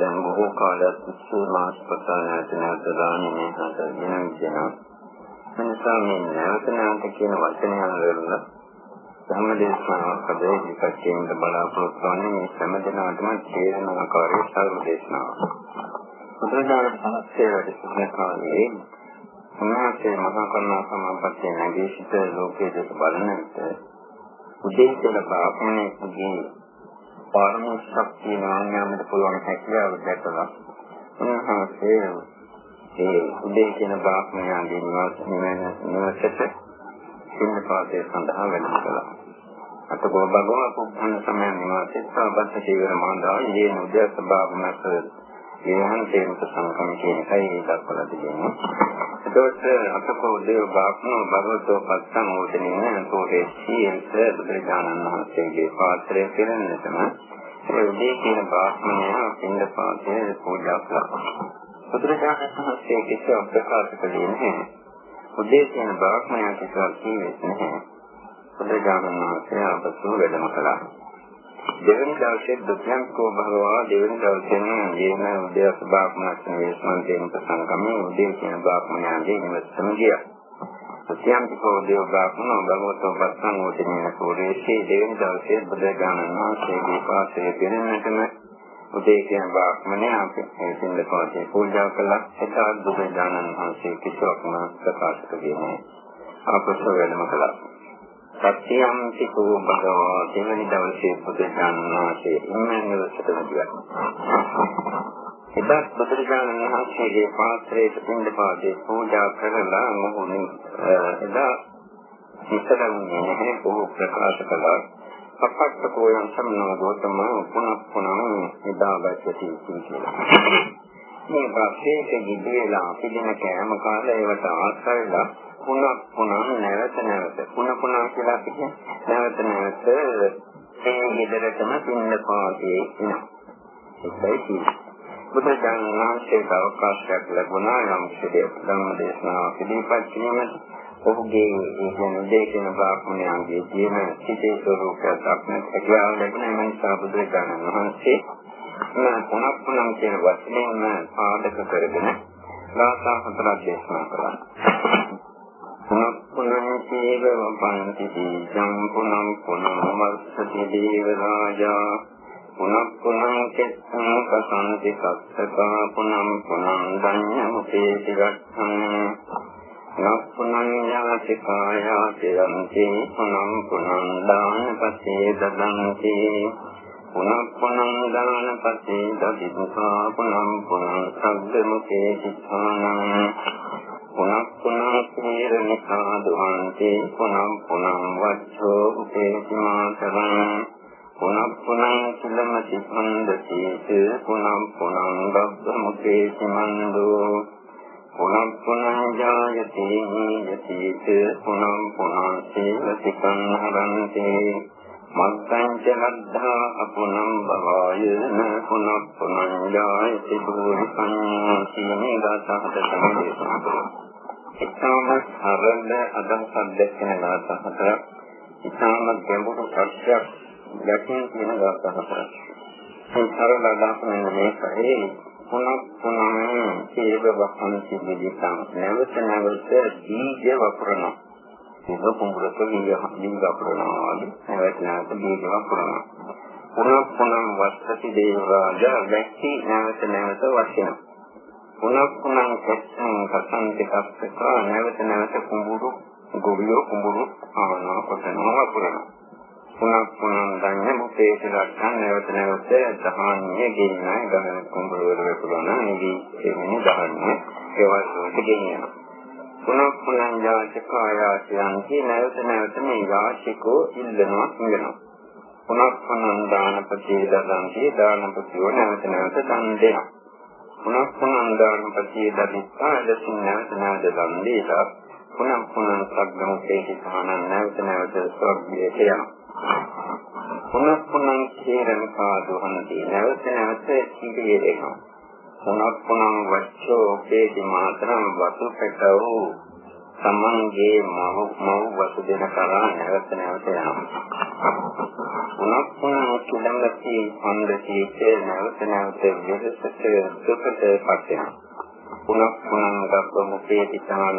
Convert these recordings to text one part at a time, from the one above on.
දැන් බොහෝ කාලයක් තිස්සේ මාස් ප්‍රසාරණයට නැවත දාන්නේ මේ හතර වෙන විදිහට. එනිසා මේ නැවත නැවත කියන වචනයන් වල සම්මදේශනාවක් අද ඉදිරිපත් කිරීමට බලාපොරොත්තු වන්නේ මේ හැම දිනකටම තේරෙන ආකාරයේ සර්ව දේශනාවක්. බුදුදාන සමස්තය වැඩි කාලයේ උන්වහන්සේ මහා කරුණා සමාපත්තිය නැගී සිට ලෝකයේ දෙස බලන විට උදේ කියලා බ්‍රාහ්මණයෙකුගේ පාරමී ශක්තිය නාමයට පුළුවන් හැකියාව දැකලා උන්වහන්සේ ඒ උදේ කියන බ්‍රාහ්මණයන්ගේ නිවාස නිවසට සින්නපාතේ සඳහා වැඩම කළා. අතකෝ භගවා පුබ්බන සමය නිවාසෙත් සාබත් ජීවර මාඳා ඊයේ උදේ ස්වභාවමත් විහාර තේරුම් සංකම් කියන එකයි දක්වලා තියෙන්නේ. එතකොට අතකෝ දේව බාක්ම භගවතෝ පස්සම් උදෙනින් තෝරේ සීයන්ත බුදුරජාණන් වහන්සේගේ පාත්‍රය පිළිගන්නටම ඒ උදේ කියන බාක්මය පින්ද පාත්‍රය පූජා කළා. බුදුරජාණන් වහන්සේ කිසිවක් ප්‍රකාශ කළේ නැහැ. උදේ කියන බාක්මය කිසිවක් කිව්වේ නැහැ. බුදුරජාණන් වහන්සේ අපසු වැඩම කළා. දෙවන දවසේ දුක්ඛංකෝ භගවා දෙවන දවසෙන් ජීවන උදේ සබාක්මනක් වේස්මන්තේන සංගමයේ උදේ කියන බාක්මනයන්ගේ නිවසම ගියා. සත්‍යම්පිකෝ දේව බාක්මන භගවතෝ පස්සං උදිනේ සෝරේෂේ දෙවන දවසේ බුදුරජාණන් වහන්සේගේ පාසයේ පෙනෙන්නටම උදේ කියන බාක්මනය අපේ සින්ද පාසයේ පූජා කළා. එතකොට බුදුරජාණන් වහන්සේ කිසිවක්ම ප්‍රකාශ කළේ නැහැ. අපසෝ වැඩම කළා. සත්‍යම් සිකෝ භගවා දෙවනි දවසේ බුදුරජාණන් වහන්සේ ඉන්නවසටම ගියා. එදා බුදුරජාණන් වහන්සේගේ පාත්‍රයේ පිටින් පාදේ පූජා කරලා මොහොනේ එදා ඉස්සරහුනේ නැහැ බොහෝ ප්‍රකාශ කළා. අපක්ක කෝයන් සම්නෝ ගෝතම පුනක් පුනක් එදා වැච්චටි කියලා. මේ වාසයේ දිවිලා පිළින කෑම කාලේ ඒවට ආශ්‍රයලා පුනක් පුනක් නැවත නැවත පුන පුන කියලා කියන්නේ නැවත නැවත ඒ හිදරටම පින්න පාදී එනවා. ඒකයි කියන්නේ. බුදුන් වහන්සේට අවකාශයක් ලැබුණා නම් සිටේ ධම්ම දේශනාව පිළිපත් කිරීමට ඔහුගේ කියන දේශන බාකුණියන්ගේ ජීවන සිටේ ස්වરૂපයක් දක්නට හැකියාව ලැබුණ නිසා බුදුරජාණන් වහන්සේ මේ පුනක් පුනක් කියන වචනයෙන් පාදක කරගෙන ලාසා හතරක් දේශනා කළා. පුනං චේව වපන්ති දීජං පුනං පුනං මස්සති දේව රාජා පුනං පුනං කෙත්තං කසන්ති සත්තකා පුනං පුනං ධඤ්ඤමුපේති ගච්ඡං. නප්පුනං යාති කායා තිරන්ති පුනං පුනං දානපතේ දදන්ති. පුනං පුනං දානපතේ දදිතා පුනං පුනං සග්ගමුකේ සිතානං පුනක් පුනක් නිරනිකා දුහන්ති පුනම් පුනම් වච්ඡෝ උපේතිමාතරං පුනක් පුනම් සුලමති ඡන්දති පුනම් පුනම් බබ්බමුපේතිමන්දෝ පුනම් පුනම් ජායති යති පුනම් පුනම් සීලතිකං හරන්ති මත්තං ච ලද්ධා අපුනම් භවාය න පුනක් පුනම් ජායති භූරිකං සීනේ ගාතහත සම්දේශනා ඉතාම සරල අදහසක් දැක්කන ගාථා හතරක් ඉතාම ගැඹුරු සත්‍යයක් දැකින් කියන ගාථා හතරක් මේ සරල අදහස මේකයි. පුනක් පුනම සීව වහන සිද්ධියන් නැවත නැවත දීජ වපුරන ඒක කුඹරක දීජ දීජ වපුරනවා නැවත නැවත දීජ වපුරනවා පුනක් පුනම වස්සති දේවරාජ වැක්ටි නැවත නැවත වශයෙන් පුනක් පුනක් කස්සන් කසන් දෙකක් නැවත නැවත කුඹුරු ගොවියෝ කුඹුරු ආවනවා කොටනවා වපුරනවා පුනක් පුනක් ගන්න මුතේ කියලා නැවත නැවත දහන්නේ ගෙන්නයි. ගහන කුඹුරු වල වපුරනවා නිදි එන්නේ දහන්නේ ඒවා වලට ගෙනියනවා පුනක් පුනක් යාචකායාසයන්හි නැවත නැවත මේ යාචකෝ ඉල්ලනවා ඉල්ලනවා. පුනක් පුනක් දානපති දදන්ති දානපතිව නැවත නැවත දන් දෙනවා. පුනක් පුනක් දානපතිය දදිස්සා ලසින් නැවත නැවත දන් දීලා පුනක් පුනක් සග්ගම තේටි සහනන් නැවත නැවත ස්වර්ගයට යනවා පුනක් පුනක් කීරණ පාදුහන්දී නැවත නැවත සිටියේ දෙනවා පුනක් පුනක් වච්චෝ පේති මාතරම් වතු පැටව සමන්ගේ මව මව වතු දෙන කරා නැවත නැවත යනවා පුනක් පුනක් කිලම්ති හන්දසීතේ නැවත නැවත විදසට දුකට පත් වෙනවා. පුනක් පුනක් ගබ්බ මුඛේ තිතාන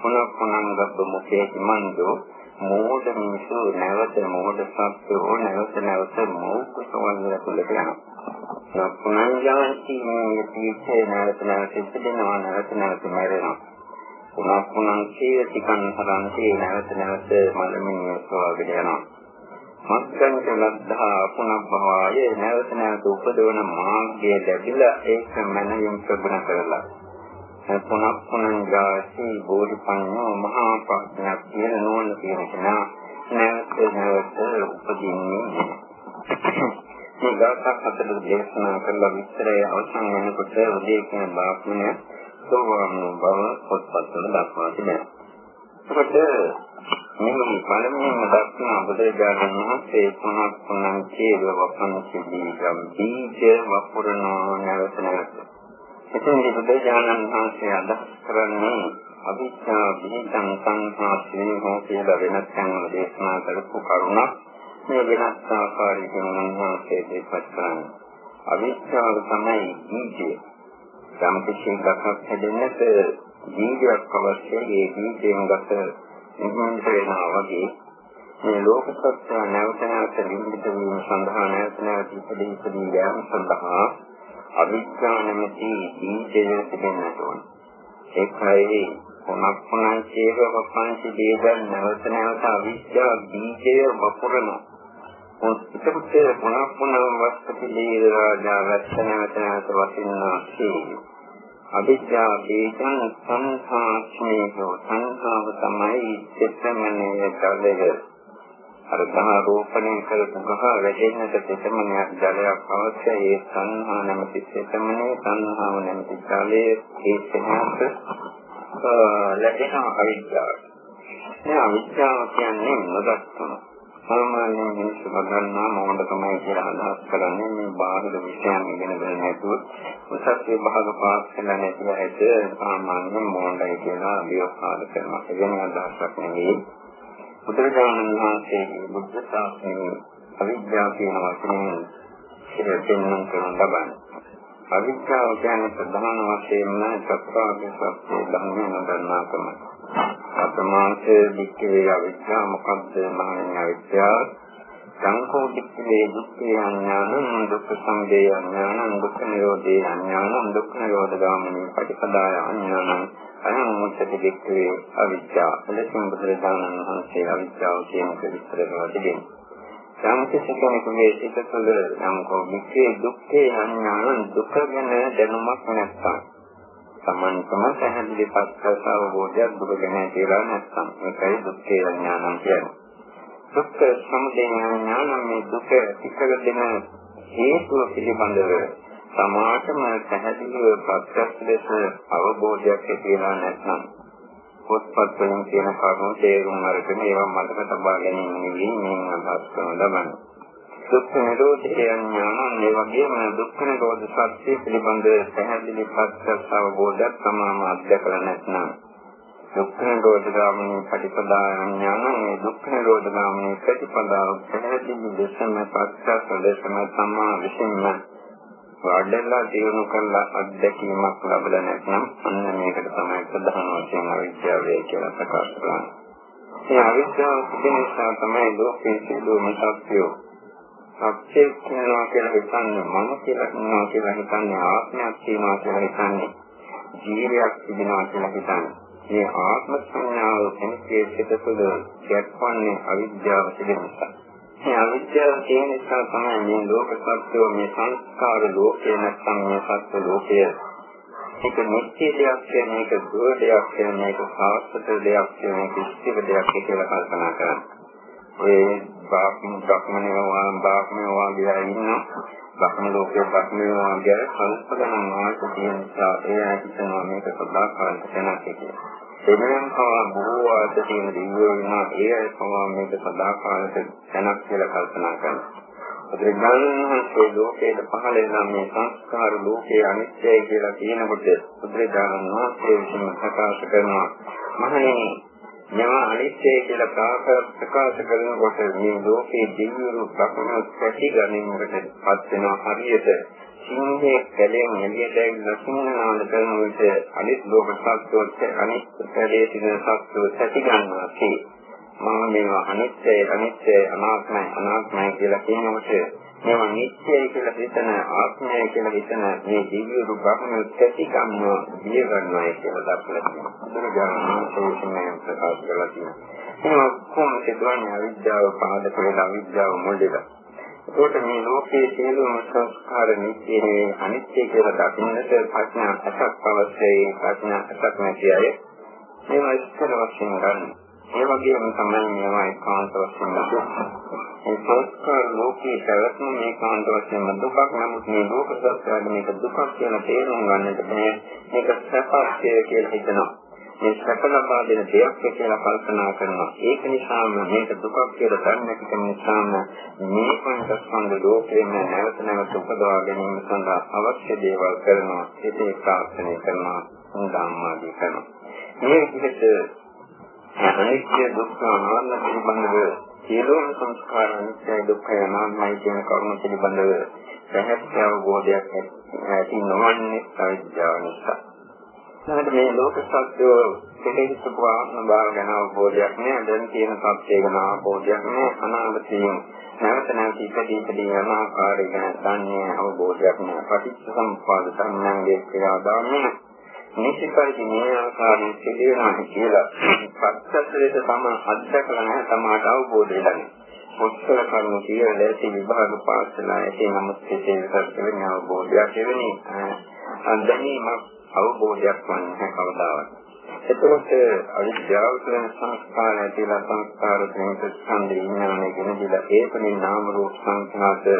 පුනක් පුනක් ගබ්බ මුඛේ මන්දෝ මෝඩ මිනිසු නැවත මෝඩ සත්‍යෝ නැවත නැවත මෝක සවන්දර තුලට යනවා. පුනංජාන්ති මේ තීසේ නැවත නැවත ඉපදෙනවා නැවත නැවත මැරෙනවා. පුනක් පුනක් සීතිකන් හරන්ති නැවත නැවත මලමිනිය සෝවගෙන යනවා. මත්කංච ලද්ධා පුනබ්බවාය නැවත නැවත උපදවන මාර්ගය ලැබිලා ඒක මනමින් ප්‍රගුණ කරලා පුනක් පුනං ගාති බෝධිපඤ්ඤෝ මහා ප්‍රඥා කියන නෝන කියන කෙනා නැවත නැවත උපදින්නේ මේ ගාථා හතර දේශනා කරලා විස්තරය අවසන් වෙනකොට උදේ කියන බාක්මනය සෝවාන් බව පොත්පත්වල දක්වා තිබෙනවා. ඒකට මේ පළමුවම දක්වන බුදුරජාණන් වහන්සේ පුනක් පුනං කේව වපන් සිදී ගම් බීජ වපුරනෝ නැවත නැවත එතෙන්දී බුදුජානන් වහන්සේ අදහස් කරන්නේ අවිද්‍යා බිහිතං සංහා ශ්‍රේණෝ කියලා වෙනත් තැන්වල දේශනා කරපු කරුණක් මේ වෙනස් ආකාරයකින් උන්වහන්සේ දෙපත් කරන්නේ. අවිද්‍යාව තමයි බීජය. යම් කිසි ගහක් හැදෙන්නට බීජයක් අවශ්‍යයි. ඒ බීජයෙන් ගස නිර්මාණය වෙනවා වගේ මේ ලෝක සත්‍ය නැවත නැවත නිර්මිත වීම සඳහා නැවත නැවත ඉදිරි ඉදිරි යාම සඳහා අවිද්‍යාව නැමැති බීජය තිබෙන්නට ඕන. ඒකයි මොනක් මොනක් චේව වපංචි බීජ නැවත නැවත අවිද්‍යාව බීජය වපුරන. එතකොට මොනක් මොනක් වස්තු පිළිරාජා වැස්ස නැවත නැවත වසින්නා සී. අවිද්‍යාව බීජං සංඛාස්මේහෝ සංඛාව තමයි චිත්තමනේ කලයේ අර ගහ රෝපණය කරපු ගහ වැඩෙන්නට තෙතමනයක් ජලයක් අවශ්‍යයි ඒ සංහා නැමැති තෙතමනේ සංහාව නැමැති ජලයේ ඒ තෙමනට ලැබෙන අවිද්‍යාව. මේ අවිද්‍යාව කියන්නේ නොදක්කම. සාමාන්‍යයෙන් මිනිස්සු හදන්නා මොහොතකමයි කියලා අදහස් කරන්නේ මේ බාහිර විෂයන් ඉගෙන ගන්න නැතුව උසස් විභාග පාස් කරන්න නැතිව ඇද සාමාන්‍යයෙන් මොහොතයි කියලා අභියෝග කරනවා. ඒ වෙන අදහසක් නෙවෙයි. බුදුරජාණන් වහන්සේගේ බුද්ධ ශාසනයේ අවිද්‍යාව කියන වචනයෙන් ඉතිරියෙන් කරන ලබන්නේ. අවිද්‍යාව කියන්නේ ප්‍රධාන වශයෙන්ම චතුරාර්ය සත්‍ය ධර්මය නොදන්නාකම. අප්‍රමාණයේ වික්කේ අවිද්‍යාව මොකද්ද මහණෙනි අවිද්‍යාව? සංකෝ වික්කේ දුක්ඛේ අඥානං දුක්ඛ සමුදය අඥානං දුක්ඛ නිරෝධේ අඥානං දුක්ඛ නිරෝධ ගාමිනී පටිපදාය අඥානං අනං මුච්චති දෙක්කේ අවිද්‍යාව. එලෙසින් බුදුරජාණන් වහන්සේ අවිද්‍යාව කියන එක විස්තර කරලා තිබෙනවා. යම් කිසි කෙනෙකුගේ සිත තුළ යම් කෝමිකේ දුක්ඛේ අඥානං දුක ගැන දැනුමක් නැත්නම් සමන්තම පැහැදිලි පස්සව අවබෝධයක් දුක ගැන කියලා නැත්නම් ඒකයි දුක්ඛේ අඥානං කියන්නේ. දුක්ඛ සමුදය ඥානං මේ දුක පිටක දෙන හේතුව පිළිබඳව සමාජම පැහැදිලිව ප්‍රත්‍යක්ෂ ලෙස අවබෝධයක් ඇතිවෙලා නැත්නම් පොත්පත් වලින් කියන කරුණු තේරුම් අරගෙන ඒවා මතක තබා ගැනීම නෙවෙයි මේ අදහස් කරන ලබන්නේ. දුක්ඛ නිරෝධය ඥානං මේ වගේම දුක්ඛ නිරෝධ සත්‍ය පිළිබඳ පැහැදිලි ප්‍රත්‍යක්ෂ අවබෝධයක් තමාම අත්දැකලා නැත්නම් දුක්ඛ නිරෝධ ගාමිනී ප්‍රතිපදා ඥානං මේ දුක්ඛ නිරෝධ ගාමිනී ප්‍රතිපදාව පැහැදිලි ලෙසම ප්‍රත්‍යක්ෂ ලෙසම තමා විසින්ම වඩලා දිනු කරලා අත්දැකීමක් ලැබලා නැත්නම් අන්න මේකට තමයි ප්‍රධාන වශයෙන් අවිද්‍යාව කියලා ප්‍රකාශ කරන්නේ. මේ අවිද්‍යාව තිබෙන නිසා තමයි ලෝකයේ සිදුවන සත්‍යෝ සත්‍ය කියනවා කියලා හිතන්නේ මම කියලා කියනවා කියලා හිතන්නේ ආත්මයක් කියනවා කියලා හිතන්නේ ජීවියක් තිබෙනවා කියලා හිතන්නේ. මේ ආත්ම සංඥාව කෙනෙකුගේ සිත තුළ දැක්වන්නේ අවිද්‍යාව තිබෙන නිසා. මේ අවිද්‍යාව තියෙන නිසා තමයි මේ ලෝක සත්‍යෝ මේ සංස්කාර ලෝකේ නැත්නම් මේ සත්‍ය ලෝකය ඒක නිත්‍ය දෙයක් කියන්නේ ඒක දුර දෙයක් කියන්නේ ඒක සාස්වත දෙයක් කියන්නේ ඒක ඉස්තිව දෙයක් කියලා කල්පනා කරන්නේ. ඔය බාක්ම බ්‍රහ්මණය වා බාක්මය වාගේ ඉන්න බ්‍රහ්ම ලෝකයේ බ්‍රහ්මය වාගේ කල්පනා මාර්ග තියෙන නිසා ඒ හිතනවා මේක සදාකාලික තැනක් කියලා. එමෙන් පවා බොහෝ ආයත තියෙන දිව්‍ය වෙනවා ඒ අය පවා මේක සදාකාලික තැනක් කියලා කල්පනා කරනවා. බුදුරජාණන්සේ ලෝකයට පහළ වෙන මේ සංස්කාර ලෝකයේ අනිත්‍යයි කියලා කියනකොට බුදුරජාණන් වහන්සේ විසින් ප්‍රකාශ කරනවා මහණෙනි මේවා අනිත්‍යයි කියලා ප්‍රකාශ කරනකොට මේ ලෝකයේ දිව්‍ය රූප ලක්ෂණ පැති ගැනීමකට පත් වෙනවා හරියට සිංහේ කැලෙන් එළියට ඇවිල්ලා සිංහනාද කරන විට අනිත් ලෝක සත්‍යෝත් අනිත් කැලේ තියෙන සත්‍යෝත් ඇති ගන්නවා කි. මම මේවා අනිත්‍යයි අනිත්‍යයි අනාත්මයි අනාත්මයි කියලා කියනකොට මේවා නිත්‍යයි කියලා හිතන ආත්මය කියලා හිතන මේ දිව්‍ය රූප බ්‍රහ්ම කැටි ගන්නවා දිය ගන්නවා කියලා දක්වලා තියෙනවා. බුදුරජාණන් වහන්සේ ප්‍රකාශ කළා තියෙනවා. මේවා කොහොමද සිදුවන්නේ අවිද්‍යාව පාදක වෙලා අවිද්‍යාව මුල්දෙලා. ඒකට මේ ලෝකයේ සියලුම සංස්කාර නිත්‍ය නෙවෙයි අනිත්‍ය කියලා දකින්නට ප්‍රඥා අසක් අවශ්‍යයි ප්‍රඥා අසක් නැති අය මේවා ඉස්සර වශයෙන් ගන්න. ඒ වගේම තමයි මේවා ඒකාන්ත වශයෙන් මේ සංස්කාර ලෝකයේ පැවැත්ම මේ කාන්ත වශයෙන් දුකක්. නමුත් මේ ලෝක සත්‍යය මේක දුකක් කියලා තේරුම් ගන්නට බෑ. මේක සැපක්ය කියලා හිතනවා. මේ සැප ලබා දෙන දෙයක් කියලා කල්පනා කරනවා. ඒක නිසාම මේක දුකක් කියලා දන්නේ නැති නිසාම මේ පංචස්කන්ධ ලෝකයෙන් නැවත නැවත උපදවා ගැනීම සඳහා අවශ්‍ය දේවල් කරනවා. ඒකේ ප්‍රාර්ථනා කරනවා. ධම්මාදී කරනවා. මේ විදිහට අනිත්‍ය දුක්ඛ අනාත්ම පිළිබඳව සියලුම සංස්කාර අනිත්‍ය දුක්ඛය අනාත්මයි කියන කරුණ පිළිබඳව පැහැදිලි අවබෝධයක් ඇති නොවන්නේ අවිද්‍යාව නිසා. නැත්නම් මේ ලෝක සත්‍ය දෙකේ සුභාත්ම භාව ගැන අවබෝධයක් නෑ. දැන් තියෙන සත්‍ය ගැන අවබෝධයක් නෑ. අනාගතයෙන් නැවත නැවත ඉපදී ඉපදී යන ආකාරය ගැන දන්නේ අවබෝධයක් නෑ. පටිච්ච සමුප්පාද ධර්මයන්ගේ ක්‍රියාදාමය නිසිපරිදි මේ ආකාරයෙන් සිදුවෙනවා කියලා පස්සසලට තම අත්දකලා නැහැ තමාට අවබෝධ වෙලා මොස්තර කරුණු කියලා දැසි විභාග පාසලා ඇති නමුත් සිතේ සත්‍යෙන අවබෝධයක් එවැනි අන්දමීමක් අවබෝධයක් වන්නේ කවදාවත්. එතකොට අවිද්‍යාව කියන සංස්කාර ඇතිලා සංස්කාර දෙක ස්කන්ධ විඥානය කියන දිලා ඒකනේ නාම රූප සංඛාත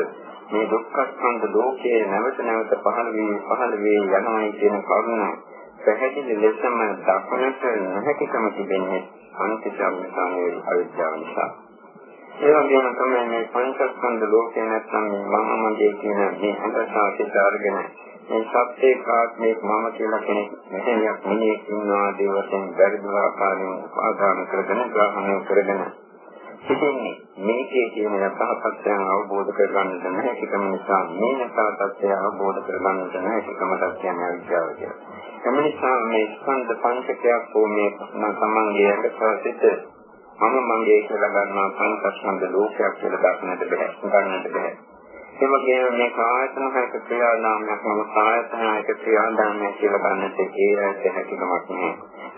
මේ දුක්ඛ ස්කන්ධ ලෝකයේ නැවත නැවත පහළ වී පහළ වී යනවා කියන කරුණ පැහැදිලි ලෙසම දක්වන්නට නොහැකිකම තිබෙන්නේ අනිත්‍යම සාමයේ අවිද්‍යාව නිසා. ඒ වගේම තමයි මේ පංචස්කන්ධ ලෝකේ නැත්නම් මම මගේ කියන මේ අන්තසාරිත අරගෙන මේ සත්‍යයේ කාත්මයක් මම කියලා කෙනෙක් මෙහෙයක් මිනිහෙක් ඉන්නවා දේවයෙන් බැරිදව ආකාරයෙන් උපාදාන කරගෙන ග්‍රහණය කරගෙන සිටින්නේ මේකේ කියන යථාර්ථයන් අවබෝධ කරගන්නට නැතිකම නිසා මේ යථාර්ථය අවබෝධ කරගන්නට නැතිකමට කියන්නේ අවිද්‍යාව කියලා. එම නිසා මේ ස්කන්ධ පංචකයක් වූ මේ සමංගයේ අකසසිත මම මගේ කියලා ගන්නවා පංචස්කන්ධ ලෝකයක් කියලා දක්නට බෑ ගන්නට බෑ. ඒ වගේම මේ කායතන හයක ක්‍රියාදාමයක් මම කායතන හයක ක්‍රියාදාමයක් කියලා ගන්නට ඒ ඇත්ත හැකියාවක් නෑ.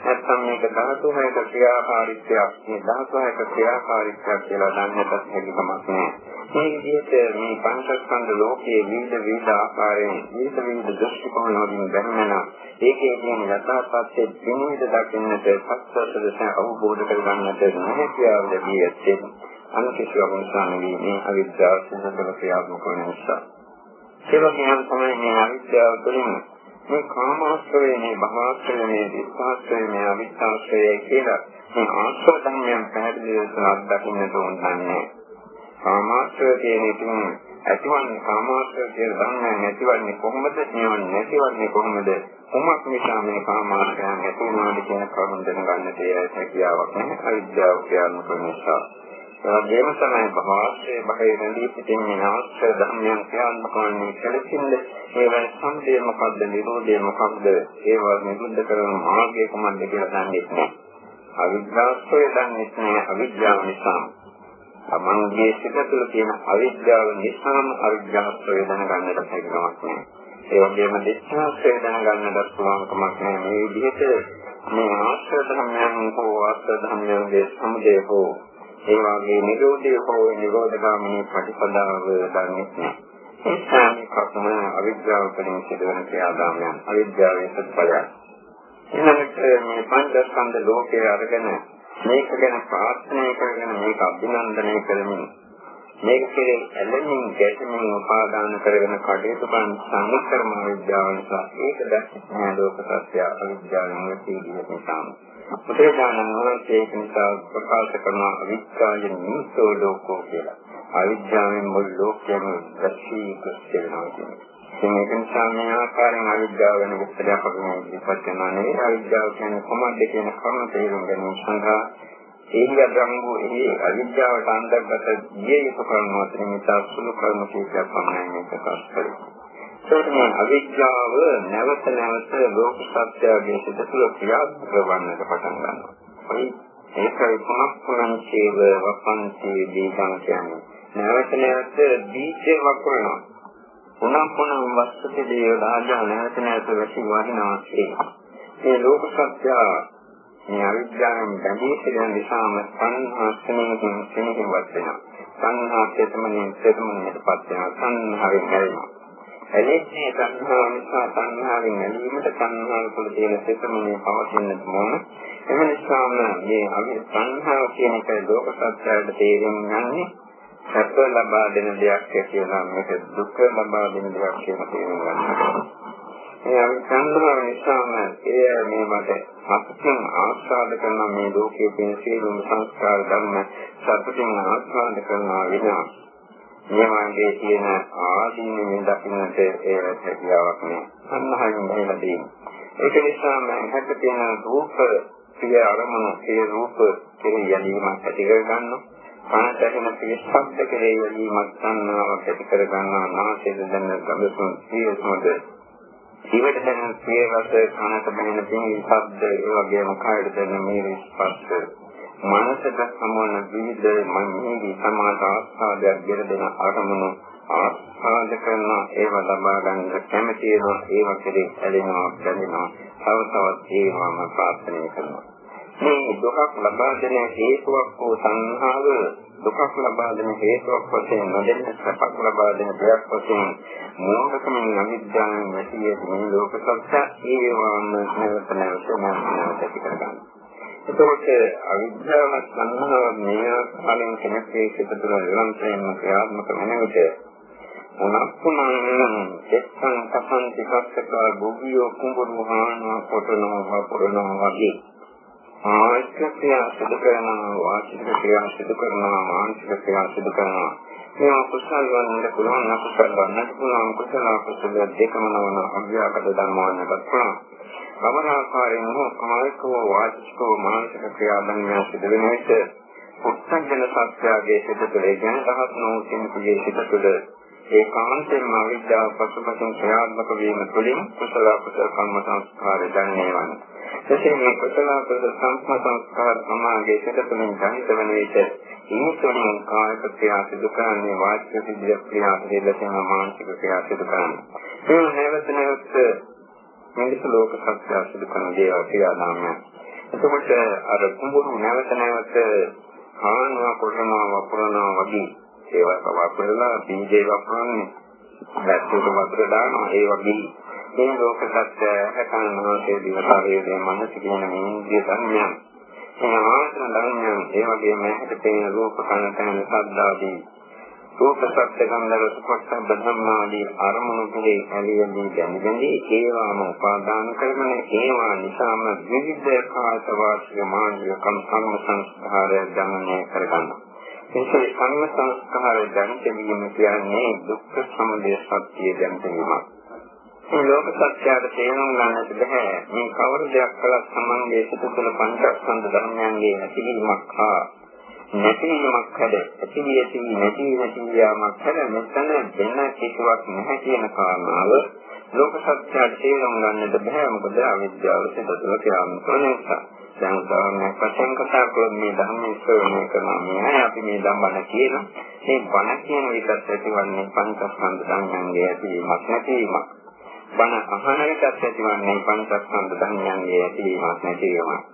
නැත්නම් මේක ධාතු හයක ක්‍රියාකාරීත්වයක් මේ ධාතු හයක ක්‍රියාකාරීත්වයක් කියලා ගන්නට හැකියාවක් නෑ මේ විදිහට මේ පංචස්කන්ධ ලෝකයේ විවිධ විවිධ ආකාරයෙන් විවිධ විවිධ දෘෂ්ටි කෝණ වලින් දැනෙනවා ඒකේ තියෙන යථාර්ථයේ විනිවිද දකින්නට පස්සට අවබෝධ කරගන්නට නොහැකියාව ලැබී ඇත්තේ. අනිත්‍යව නිසා නෙවෙයි මේ අවිද්‍යාව සිදුකල ක්‍රියාත්මක වන නිසා. ඒ වගේම තමයි මේ අවිද්‍යාව තුළින් මේ කාමාශ්‍රයේ මේ භවශ්‍රයේ මේ විස්වාශ්‍රයේ මේ අවිද්‍යාශ්‍රයේ කියලා මේ ආශ්‍රය ධර්මයන් පැහැදිලිව අත්දකින්නට ඕනන්නේ. කාමාශ්‍රය කියන එකෙන් ඇතිවන්නේ කාමාශ්‍රය කියන ධර්මයන් නැතිවන්නේ කොහොමද? නිවන්නේ නැතිවන්නේ කොහොමද? කුමක් නිසා මේ කාමාශ්‍රයන් ඇති වුණාද කියන කරුණ දැනගන්න තියෙන හැකියාවක් නැහැ. අවිද්‍යාව ක්‍රියාත්මක නිසා. ඒගොම තමයි භවස්සේ භවයේ රැඳී සිටින ආශ්‍රය ධර්මයන් ක්‍රියාත්මක වන්නේ කෙලෙසින්ද? ඒවැ සම්දේ මොකද්ද? නිරෝධය මොකද්ද? ඒවා නිරුද්ධ කරන මාර්ගය කොහොමද කියලා දන්නේ නැහැ. අවිද්‍යාවස්සේ දන්නේ නැහැ. අවිද්‍යාව නිසා. තමන්ගේ සිත තුළ තියෙන අවිද්‍යාව නිසාම අවිද්‍යාවස්සේ දැනගන්නට හැකියාවක් නැහැ. ඒ වගේම දිස්ත්‍යාස්සේ දැනගන්නට පුළුවන්කමක් නැහැ. මේ විදිහට මේ ආශ්‍රය ධර්මයන් හෝ ආශ්‍රය ධර්මයන්ගේ සමුදය හෝ ඒ වගේ නිරෝධය හෝ නිරෝධගාමී ප්‍රතිපදාව දන්නේ නැහැ. ඒ සාමිකත්ම අවිද්‍යාව තුළින් සිදුවන ක්‍රියාදාමයන් අවිද්‍යාවේ සත්‍යය. ඊළඟට මේ පංචස්කන්ධ ලෝකයේ අරගෙන මේක ගැන ප්‍රාර්ථනා කරගෙන මේක අභිනන්දනය කරමින් මේක කෙරේ ඇලෙමින් ගැටෙමින් උපාදාන කරගෙන කටයුතු කරන සංකර්ම විද්‍යාව නිසා ඒක දැක්කේ ලෝක සත්‍ය අවිද්‍යාවෙන් නැති නිසා. බුදුරජාණන් වහන්සේ ඒක නිසා ප්‍රකාශ කරන අවිද්‍යාවෙන් නිසෝ ලෝකෝ කියලා. අවිද්‍යාවෙන් මුළු ලෝකයම වැසී ගොස් වෙනවා කියන්නේ. මේක නිසා මේ ආකාරයෙන් අවිද්‍යාව වෙන විස්තරයක් අපි මේ ඉස්සත් කරනවා නෙවෙයි අවිද්‍යාව කියන්නේ කොහොමද කියන කරුණ තේරුම් ගැනීම සඳහා ඒහිය ධම්මෝ එහි අවිද්‍යාවට අන්තර්ගත විය යුතු කරුණු අතරින් ඉතා සුළු කරුණු කීපයක් පමණයි මේක ප්‍රකාශ කරන්නේ. ඒකම අවිද්‍යාව නැවත නැවත ලෝක සත්‍යයේ සිට තුළ ක්‍රියාත්මක වන්නට පටන් ගන්නවා. ඒකයි පුනක් පුනංචේව වපන්ති දීගම් කියන්නේ. නැවත නැවත බීජේ වකුරනවා. පුනක් පුනං වස්තුතේ රාජා නැවත නැවත වැසි වහිනවා කියන්නේ. මේ ලෝක සත්‍යය මේ අවිද්‍යාවෙන් බැඳී සිටින නිසාම සංහා ස්නේහයෙන් ස්නේහයෙන් වත් වෙනවා. සංහා චේතමනේ චේතමනේටපත් වෙනවා. සංහාවෙන් හැරෙනවා. එලෙසේ සංහාව නිසා සංහාවෙන් ඇලීමට සංහාව තුළ තියෙන චේතමනේ පවතින මොන එම නිසාම මේ අවි සංහාව කියන එක ලෝක සත්‍යයට තේරුම් ගන්නේ සැප ලබා දෙන දෙයක් කියලා මේක දුක ලබා දෙන දෙයක් කියලා තේරුම් ගන්නවා. ඒ අවිසංගම නිසාම ඒ මේ මත සතුටින් ආස්වාද කරන මේ ලෝකයේ තියෙන සියලුම සංස්කාර ධර්ම සතුටින් ආස්වාද කරනවා වෙනවා. මේ වගේ තියෙන ආදීනමේ දකින්නට ඒ හැකියාවක් නෑ. අන්නහයින් මෙහෙමදී. ඒක නිසාම හැට තියෙන රූප සිය අරමුණු සිය රූප කෙරෙහි යැලීමක් ඇති කර ගන්නවා. කනට ඇහෙන සිය ශබ්ද කෙරෙහි යැලීමක් ගන්නවා ඇති කර ගන්නවා. නාසයෙන් දැනෙන ගඳසුන් සිය සමද දිවට දැනෙන ප්‍රිය රස කනට දැනෙන පිණි ශබ්ද ඒ වගේම කායයට දැනෙන මේ ස්පර්ශ මනසට සමවන විවිධ මනෝවි සමාත ආස්වාදයක් ගෙන දෙන අරමුණු ආස්වාද කරන ඒව ලබා ගන්න කැමති වෙනවා ඒව කෙරේ ඇලෙනවා බැඳෙනවා. තව තවත් ඒවම ප්‍රාර්ථනා කරනවා. මේ දුකක් ලබා දෙන හේතුවක් වූ සංහාව දුකක් ලබා දෙන හේතුවක් වශයෙන් නොදෙන්න සැපක් ලබා දෙන දෙයක් වශයෙන් මෝහකමින් අවිද්‍යාවෙන් ඇතිවෙ මේ ලෝක සත්‍ය ඒවම නැවත නැවත නැවත ඇති කරගන්න. එතකොට අවිද්‍යාව සංහාව මේ කාලෙන් කෙනෙක්ගේ සිත තුළ නිරන්තරයෙන්ම ක්‍රියාත්මක වෙන විට මොනක්ුණන් එක්සන් කසන් ටිකක් ගොවියෝ කුඹුරු හානවා කොටනවා පුරනවා වගේ. ආයක ක්‍රියා සිදු කරනවා වාචික ක්‍රියා සිදු කරනවා මානසික ක්‍රියා සිදු කරනවා. මේවා කුසල වන්නට පුළුවන් අකුසල වන්නට පුළුවන්. කුසල අකුසල දෙකම නොවන අභ්‍යාකට ධර්මවන්නට පුළුවන්. කවරාකාරයෙන් හෝ කායිකව වාචිකව මානසික ක්‍රියාවන් සිදු වෙන විට පුත්තජන සත්‍යයේ සිට තුළ ගැන රහත් නොවු කෙනෙකුගේ සිට තුළ ඒකාන්තයෙන්ම අවිද්‍යාව පසුපසින් ක්‍රියාත්මක වීම තුළින් කුසල කුසල කර්ම සංස්කාර දැන්නේ වන්නේ. එසේ මේ කුසල කුසල සංස්ම සංස්කාර සමාගයේ සිට තුළින් ජනිත වන විට ඉන්තුණින් කායික ක්‍රියා සිදු කරන්නේ වාචික ක්‍රියා සිදු කරන මානසික ක්‍රියා සිදු කරන්නේ. මේ නැවත නැවත මිනිස් ලෝක සත්‍ය සිදු කරන දේවල් ක්‍රියාදාමය. එතකොට අර කුඹුරු නැවත නැවත කානවා කොටනවා වපුරනවා වගේ ඒවා වපුරලා බීජේ වපුරන්නේ දැක්කේ වතුර දානවා. ඒ වගේ මේ ලෝක සත්‍ය හැකන මනසේ දිවතාවයේ මනස කියන මේ ඉන්ද්‍රිය ධර්මයන්. මේ ආසන ධර්මයන් ඒ වගේම හැට පෙනෙන රූප කන තන සද්දාදී රූප සත්‍ය ගන්ධ රස පොට්ටබ්බ ධම්මාදී අරමුණු පිළේ ඇලියදී දැනගන්නේ ඒවාම උපාදාන කරගෙන ඒවා නිසාම විවිධ කායත වාචික මානසික කම් සංස්කාරය දමනය කරගන්නවා. ඒකේ කර්ම සංස්කාර දැනගැනීම කියන්නේ දුක්ඛ සමුදය සත්‍ය දැනගැනීමක්. මේ ලෝක සත්‍යයට තේරුම් ගන්නට බෑ. මේ කවර දෙයක් කළත් සමන්ගේ සිත තුළ පංචස්කන්ධ ධර්මයන්ගේ නැතිවීමක් හා නැතිවීමක් හැද ඇතිවියති නැති නැති යාමක් හැද මෙතන වෙන කිසිවක් නැහැ කියන කාරණාව ලෝක සත්‍යයට තේරුම් ගන්නට බෑ. මොකද අවිද්‍යාව සිත තුළ ක්‍රියාත්මක වෙන නිසා. දැන් උදාහරණයක් වශයෙන් කතා කරලා මේ ධර්මයේ ශ්‍රවණය කරනවා. මේ අපි මේ ධම්මන කියන මේ බණ කියන විදිහට ඇතිවන්නේ පංචස්කන්ධ ධර්මයන්ගේ ඇතිවීමක් නැතිවීමක්. බණ අහන විටත් ඇතිවන්නේ පංචස්කන්ධ ධර්මයන්ගේ ඇතිවීමක් නැතිවීමක්.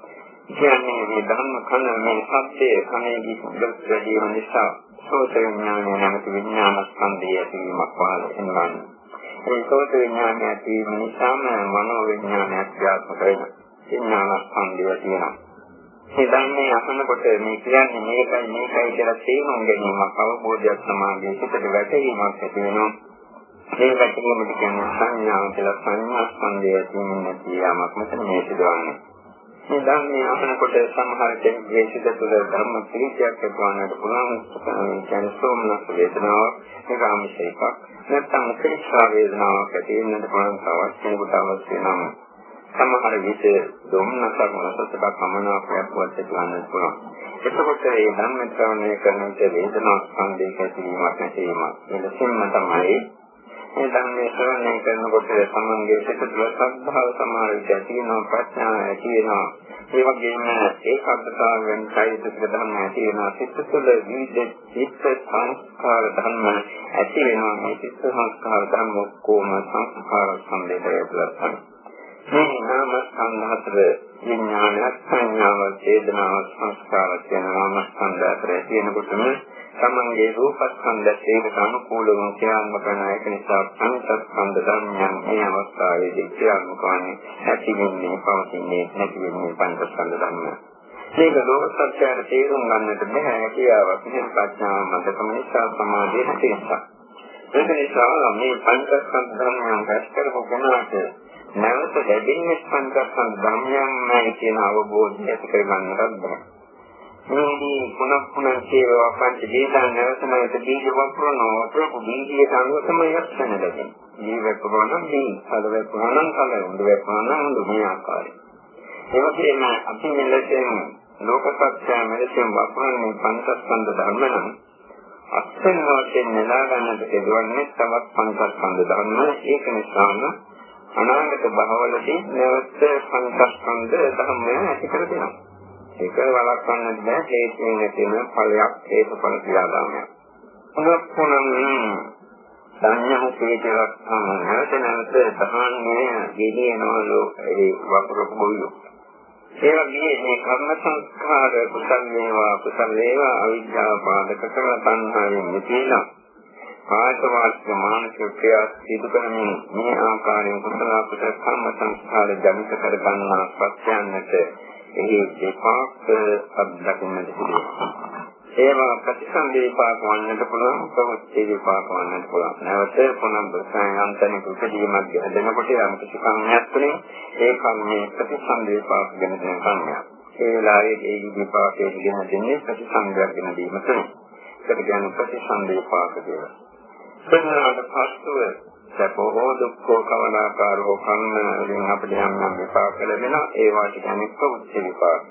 කියන්නේ මේ ධර්ම කන මේ සත්‍යය කණේදී සුද්ධ වැඩි වෙන නිසා සෝත විඥානය නැමැති විඥාන ස්කන්ධය ඇතිවීමක් වාල එනවා ඒ සෝත විඥානය ඇතිවීම නිසාම මනෝ විඥානය ක්‍රියාත්මක වෙනවා. විඥානස්කන්ධය තියෙනවා. මේ ධර්මයේ අහනකොට මේ කියන්නේ මේකයි මේකයි කියලා තේරුම් ගැනීමක් අවබෝධයක් සමාගයේ සිටට වැටීමක් ඇති වෙනවා. මේ වැටීමට කියන්නේ සංඥාව කියලා සංඥා ස්කන්ධය තියෙන නැතිවමක් මෙතන මේ සිදුවන්නේ. මේ ධර්මයේ අහනකොට සමහර කෙනෙකුගේ සිත තුළ ධර්ම ප්‍රීතියක් ඇතිවන්නට පුළුවන් කියන්නේ සෝමනස් වේදනාවක් නිරාමිෂයක නැත්නම් උපේක්ෂා වේදනාවක් ඇති වෙන්නට පුළුවන් තවත් කෙනෙකුට අවශ්‍ය නම් සමහර විට දුම්නසක් මොනසක කමනාපයක් වත් ඇතිවන්නට පුළුවන්. එතකොට මේ ධර්ම ශ්‍රවණය කරන විට වේදනා සංදේශ ඇතිවීමක් නැතිවීමක්. එලෙසින්ම තමයි. මේ ධර්මයේ ශ්‍රවණය කරනකොට සමන්ගේ සිත තුළ සද්ධාව සමාන විදිහ තියෙනවා ප්‍රඥාව ඇති වෙනවා. ඒ වගේම ඒකාග්‍රතාවයෙන් කායික ධර්ම ඇති වෙනවා. සිත තුළ විවිධ චිත්ත සංස්කාර ධර්ම ඇති වෙනවා. මේ චිත්ත සංස්කාර ධර්ම කොම සංස්කාර සම්බන්ධය මේ නාම සංහතර විඥානයක් සංඥාවක් වේදනාවක් සංස්කාරයක් කියන නාම ස්කන්ධ අතර තියෙනකොටම තමන්ගේ රූපස්කන්ධ ඒකට අනුකූලව ක්‍රියාත්මක කරන එක නිසා පංචස්කන්ධ ධර්මයන් මේ අවස්ථාවේදී ක්‍රියාත්මක වන්නේ ඇති වෙන්නේ පවතින්නේ නැති වෙන්නේ පංචස්කන්ධ ධර්මයන්. මේක ලෝක සත්‍යයට තේරුම් ගන්නට බැහැ හැකියාවක් මෙහෙම ප්‍රඥාව මතකම නිසා සමාධිය නැති නිසා. ඒක නිසා මේ පංචස්කන්ධ ධර්මයන් රැස් කරපු ගුණාට නැවත ලැබෙන්නේ පංචස්කන්ධ ධර්මයන්මයි කියන අවබෝධය ඇති කරගන්නට බැහැ. මේදී පුනක් පුනක් කියවා පංච දීසන් නැවතමයි බීජ වපුරන වපුරපු බීජයට අනුව තමයි යක්ෂණ දෙන්නේ. ජීව වපුරන දී සද වපුරන කල උඳ වපුරන උඳ මේ ආකාරය. ඒ වගේම අපි මෙලෙසින් ලෝක සත්‍ය මෙලෙසින් වපුරන්නේ පංචස්කන්ධ ධර්ම නම් අත්යෙන් වශයෙන් නෙලා ගන්නට දෙවන්නේ තවත් පංචස්කන්ධ ධර්ම ඒක නිසාම අනාගත භවවලදී නැවත පංචස්කන්ධ ධර්මය ඇති කර දෙනවා. ඒක වළක්වන්නත් බෑ හේතුන් නැතින ඵලයක් හේතුඵල ක්‍රියාදාමයක්. මොනක්ුණම් සංඥා හේතුවක් තමයි නැවත නැවත තහන්නේ ගෙනියනවලු ඒ වපුරපු ගොවියෝ. ඒ වගේ මේ කර්ම සංස්කාර කුසල වේවා කුසල වේවා අවිද්‍යාව පාදක කරන තණ්හාවෙන් මිදෙලා කායසවාස්ක මානසික ක්‍රියා සිදු කරමින් මේ ආකාරයෙන් කුසල කුසල කර්ම සංස්කාර ජනිත කර ගන්නා සත්‍යයන්ට එහි දෙපාර්ශ්ව අත්දකින්නට පුළුවන්. ඒවා ප්‍රතිසන්දේ විපාක වන්නට පුළුවන්, ප්‍රවෘත්ති විපාක වන්නට පුළුවන්. නැවත පුනබ්බසයන්තන කුසලීමක් ගැදෙනකොට යම් කිසි කර්මයක් තුළින් ඒ කර්මයේ ප්‍රතිසන්දේ විපාක ගැන දෙන කර්මයක්. ඒ වෙලාවේ ඒ විපාකයේ ගෙන දෙන්නේ ප්‍රතිසන්දයක් ගැන දීම තුළින්. ඒකට කියන්නේ ප්‍රතිසන්දේ විපාක කියලා. එතනට පස්තුව සැපෝ දුක්ඛෝ කවනාකාරෝ කන්න වලින් අපිට යම් යම් විපාක ලැබෙනවා. ඒ වාට කියන්නේ ප්‍රවෘත්ති විපාක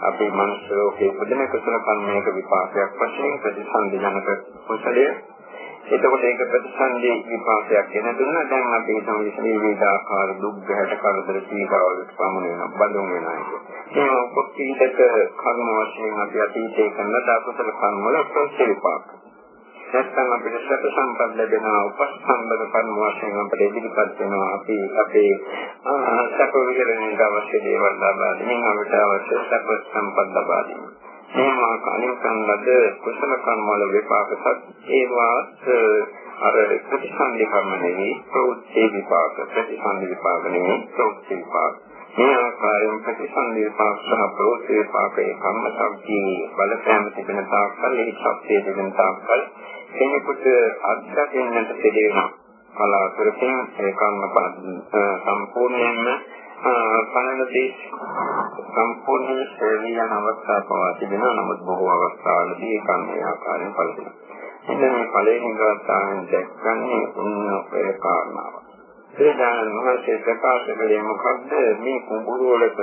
අපි මනුෂ්‍ය ලෝකයේ පුදුම කුසල කර්මයක විපාකයක් වශයෙන් ප්‍රතිසන්දි ජනක කුසලයේ. එතකොට ඒක ප්‍රතිසන්දි විපාකයක් වෙන දුන්නා. දැන් අපි හිතමු විවිධ ආකාර දුක් ගැට කරදර සීකාවලට පමුණ වෙනවා බඳුන් වෙනවා ඒක. මේ කොටීදක කර්ම වශයෙන් අපි අතීතයේ කරන දාකුසල කර්ම වල ප්‍රතිසන්දි විපාක. නැත්නම් අපිට සැප සම්පත් ලැබෙනවා උපස්තම්භක කර්ම වශයෙන් අපිට ඉදිරිපත් වෙනවා. අපි අපේ සැප විහරණයට අවශ්‍ය දේවල් ලබා දෙමින් අපිට අවශ්‍ය සැප සම්පත් ලබා දෙනවා. මේවා කලින් ලද කුසල කර්ම වල විපාකසත් ඒවාත් අර ප්‍රතිසන්දි කර්ම නෙවෙයි ප්‍රවෘත්ති විපාක ප්‍රතිසන්දි විපාක නෙවෙයි ප්‍රවෘත්ති විපාක. මේ ආකාරයෙන් ප්‍රතිසන්දි විපාක සහ ප්‍රවෘත්ති විපාකයේ කර්ම සම්පී බලපෑම තිබෙන තාක්කල් ඒ ශක්තිය තිබෙන තාක්කල් කෙනෙකුට අත්දකින්නට පිළිවෙනවා. කලාතුරකින් ඒ කර්ම සම්පූර්ණයෙන්ම පණනදී සම්පූර්ණ ශ්‍රේණියන අවස්ථා පවා තිබෙනවා. නමුත් බොහෝ අවස්ථාවලදී ඒ කර්මයේ ආකාරයෙන් පළදෙනවා. එන්න මේ පළවෙනි ගාථාවෙන් දැක්කන්නේ උන්න ඔය කාරණාව. ඒදාන මහසේ ප්‍රකාශ කළේ මොකද්ද මේ කුඹුරු වලට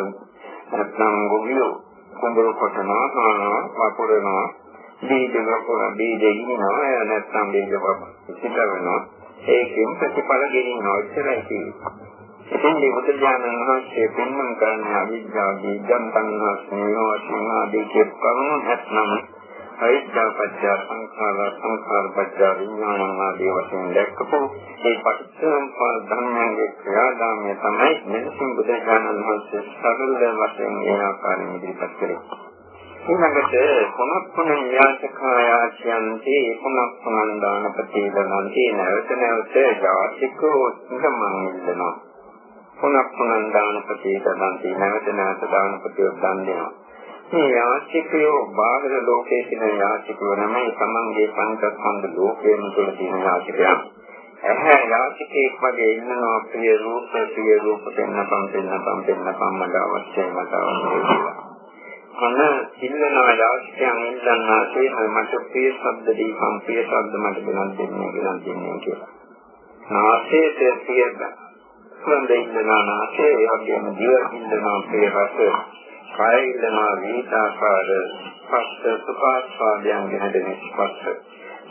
නැත්නම් ගොවියෝ කුඹුරු කොටනවා, හානවා, වපුරනවා බීජ වපුර බීජ ඉන්නවා නැත්නම් බීජ වපුර සිට වෙනවා ඒකෙන් ප්‍රතිඵල ගෙනියනවා. ඉතරයි කියන්නේ. ඉතින් මේ බුදුජානක මහත්මිය පෙන්වන කරන්නේ අවිද්‍යාව බීජම් තණ්හා ස්නේහ ආදී කරුණු නැත්නම් අවිද්‍යාව පත්‍ය සංඛාර සංඛාර පත්‍ය විඥාන ආදී වශයෙන් දැක්කපු මේ පටිච්චසමුප්පාද ධර්මයේ ක්‍රියාදාමය තමයි මෙලෙසින් බුදුජානක මහත්මිය සරල වශයෙන් ඒ ආකාරයෙන් ඉදිරිපත් කරන්නේ. ඊළඟට කොනක් කොන න්‍යාසකායා කියන්නේ කොනක් කොනන් දාන ප්‍රතිදනන්ති නැවත නැවත ජාතිකෝ උත්සමන් ඉල්ලනවා. කොනක් කොනන් දාන ප්‍රතිදනන්ති නැවත නැවත දාන ප්‍රතිදන් දෙනවා. මේ යාචිකයෝ බාහිර ලෝකයේ තියෙන යාචිකයෝ නෙමෙයි තමන්ගේ පංචස්කන්ධ ලෝකයෙන් තුළ තියෙන යාචිකයන්. ඇහැ යාචකෙක් වගේ ඉන්නවා ප්‍රිය රූප ප්‍රිය රූප දෙන්නපම් දෙන්නපම් දෙන්නපම් මට අවශ්‍යයි මට අවශ්‍යයි. අන ඉන්නනවා යාචකයන් ඉන්නවා ඒ මට ප්‍රිය ශබ්ද දීපම් ප්‍රිය ශබ්ද මට ගෙනත් දෙන්නේ ගෙනත් දෙන්නේ කියලා. නාසයේ ප්‍රියද සුවඳ ඉන්නවා නාසයේ ඒ වගේම දිව ඉන්නවා ප්‍රිය රස කය ඉන්නවා වේදාකාර ස්පර්ශ සුඛාස්වාදයන් ගැන දෙන ස්පර්ශ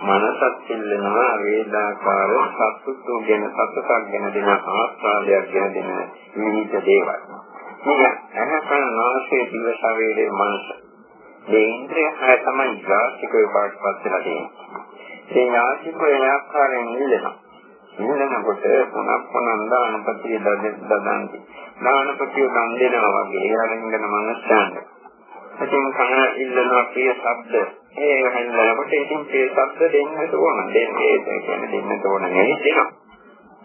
මනසත් ඉල්ලනවා වේදාකාර සත්තුතු ගැන සත්‍යයක් ගැන දෙන ආස්වාදයක් ගැන දෙන විවිධ දේවල්. මේක අහකන නාසයේ දිව ශරීරයේ මනස. මේ ඉන්ද්‍රිය හය තමයි යාසික විපාකපත් වෙලා තියෙන්නේ. මේ යාසික ආකාරයෙන් ඉල්ලනවා. ඉල්ලනකොට පුනක් පුනක් දානපතිය දදන්ති. දානපතිය දන් දෙනවා වගේ ඒවලින් මනසයන්ට. ඉතින් කන ඉල්ලනවා ප්‍රිය ශබ්ද ඒ හැල්ලනකොට ඉතින් ඒ ශබ්ද දෙන්නට ඕන. දෙන්නේ කියන්නේ දෙන්නට ඕන නෙවෙයි දෙනවා.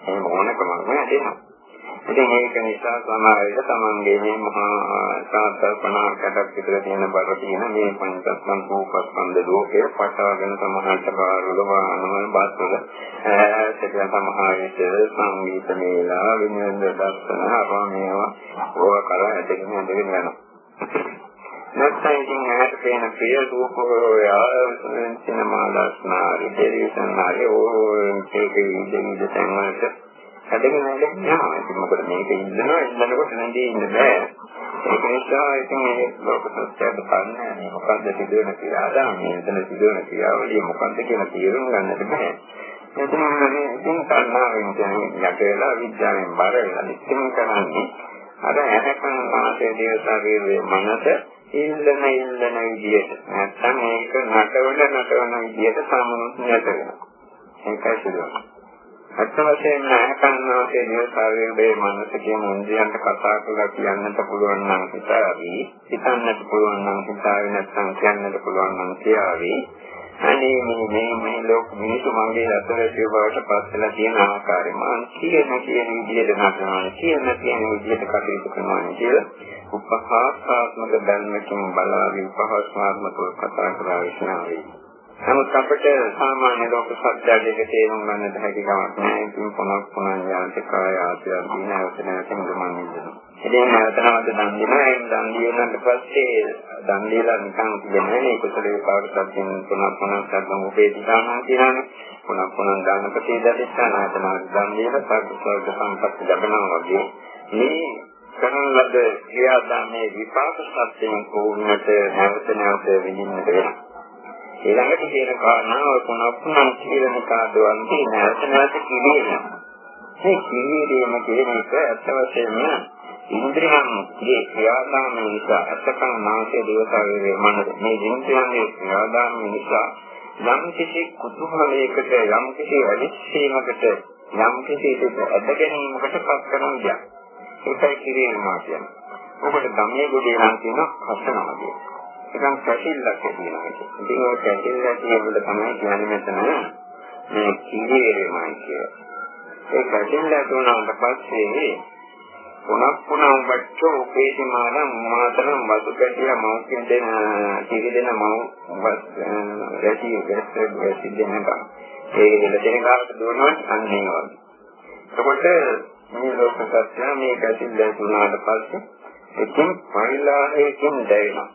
ඒ මොනකම නෑ දෙනවා. ඉතින් ඒක නිසා සමාජයේ තමන්ගේ මේ මහා සාත්පනාකටක් විතර තියෙන බර තියෙන මේ පංචස්කන්ධ රූපස්කන්ධ ලෝකයේ පටවගෙන සමහරට කාරුල වාහනවල බස්වල සැක සමහරවිට සංගීත මේලා විනෝද දර්ශන අපා මේවා ඕවා කරා ඇදගෙන ඇදගෙන යනවා. නැත්නම් ඉතින් ඇහැට පේන ප්‍රිය රූපය සිනමා දර්ශනාරි ටෙලිවිෂන්නාරි ඕකේ විදිහට තැන්වලට හැදගෙන නැගෙන යනවා. ඉතින් මොකද මේක ඉන්නවා ඉන්නකොට නැදී ඉන්න බෑ. ඒක නිසා ඉතින් මේ ලෝක සත්‍යයට කන්නේ මේ මොකද්ද සිදුවෙන ක්‍රියාදාමය, එතන සිදුවෙන ක්‍රියාවලිය මොකද්ද කියලා තේරුම් ගන්නට බෑ. එතන මේ ඉතින් කන්නාවෙන් කියන්නේ යකේලා විද්‍යාවෙන් බර වෙලා ඉතින් කරන්නේ අර ඇහැකන් වාසේ දේවතාවගේ මනස ඉල්ලන ඉල්ලන විදියට නැත්නම් ඒක නටවන නටවන විදියට සමුනුත් නැටවෙනවා. ඒකයි සිදුවන්නේ. අත්ත වශයෙන්ම අහකන්නාසේ නියසාරයේ මනස කියන ඉන්ද්‍රියන්ට කතා කරලා කියන්නට පුළුවන් නම් හිතාවි. හිතන්නට පුළුවන් නම් හිතාවි නැත්නම් කියන්නට පුළුවන් නම් කියාවි. අනේ මේ මේ මේ ලෝක මිනිසු මගේ අතර ජීවවට පස්සලා තියෙන ආකාරය මම කියන කියන විදිහට නටනවා කියන කියන විදිහට කටයුතු කරනවා කියලා උපහාසාත්මක බැල්මකින් බලාවි උපහාසාත්මකව කතා කරලා විශ්නාවේ. නමුත් අපිට සාමාන්‍ය ලෝක සත්‍යයක තේරුම් ගන්නට හැකි කමක් නැහැ. ඉතින් පොනක් පොනන් යාන්ත්‍රිකාය ආසිය දින අවසනයට මුදමන් ඉන්නවා. ඉතින් නැවතනවද දන් දෙනවා. ඒ දන් දීනට පස්සේ දන් දීලා නිකන් කියන්නේ මේ කුසලයේ පාරසත්යෙන් පොනක් පොනක් සම්බන්ධ උපේදී දානවා කියලානේ. පොනක් පොනන් දානපතේ දැක්කා නැවතනවද දන් දීලා සර්ව සම්පත් ලැබෙනවා වගේ. මේ කරන ලද ක්‍රියාදාමයේ විපාක සත්‍යයෙන් කෝණයට නැවත නැවත විඳින්නට වෙනවා. ඊළඟට කියන කාරණාව පුනප්පුනම් කියන කාදවන්ති නැවත නැවත කිරීම. මේ කිරීම කියන එක අත් වශයෙන්ම ඉන්ද්‍රියන්ගේ ක්‍රියාදාම නිසා අත්කම් මාංශයේ දේවතාවේ මනස මේ ඉන්ද්‍රියන්ගේ ක්‍රියාදාම නිසා යම් කිසි කුතුහලයකට යම් කිසි අනිශ්චයකට යම් කිසි ඇද ගැනීමකට පත් කරන දෙයක්. ඒකයි කිරීමා කියන්නේ. ඔබට ගමේ ගොඩේ නම් කියන හසනවා කියන. ඒකන් කැටිල්ලක් කියනවා. ඉතින් ඔය කැටිල්ල කියනකොට තමයි කියන්නේ මෙතන මේ කිරීමයි කිය. ඒ කැටිල්ල දුන්නාට පස්සේ පුනක් පුනක් වච්චෝ උපේතිමානම් මාතරම් වසු කැටිය මෞඛ්‍ය දෙන කිරි දෙන මෞ රැටි ගැස්ස ගැසි දෙනක. ඒ දෙන කාලට දුවනවා අන්නේ වගේ. එතකොට මේ ලෝක සත්‍ය මේක ඇතිලා තුනාට පස්සේ එකින් පරිලාහයෙන් දැවෙනවා.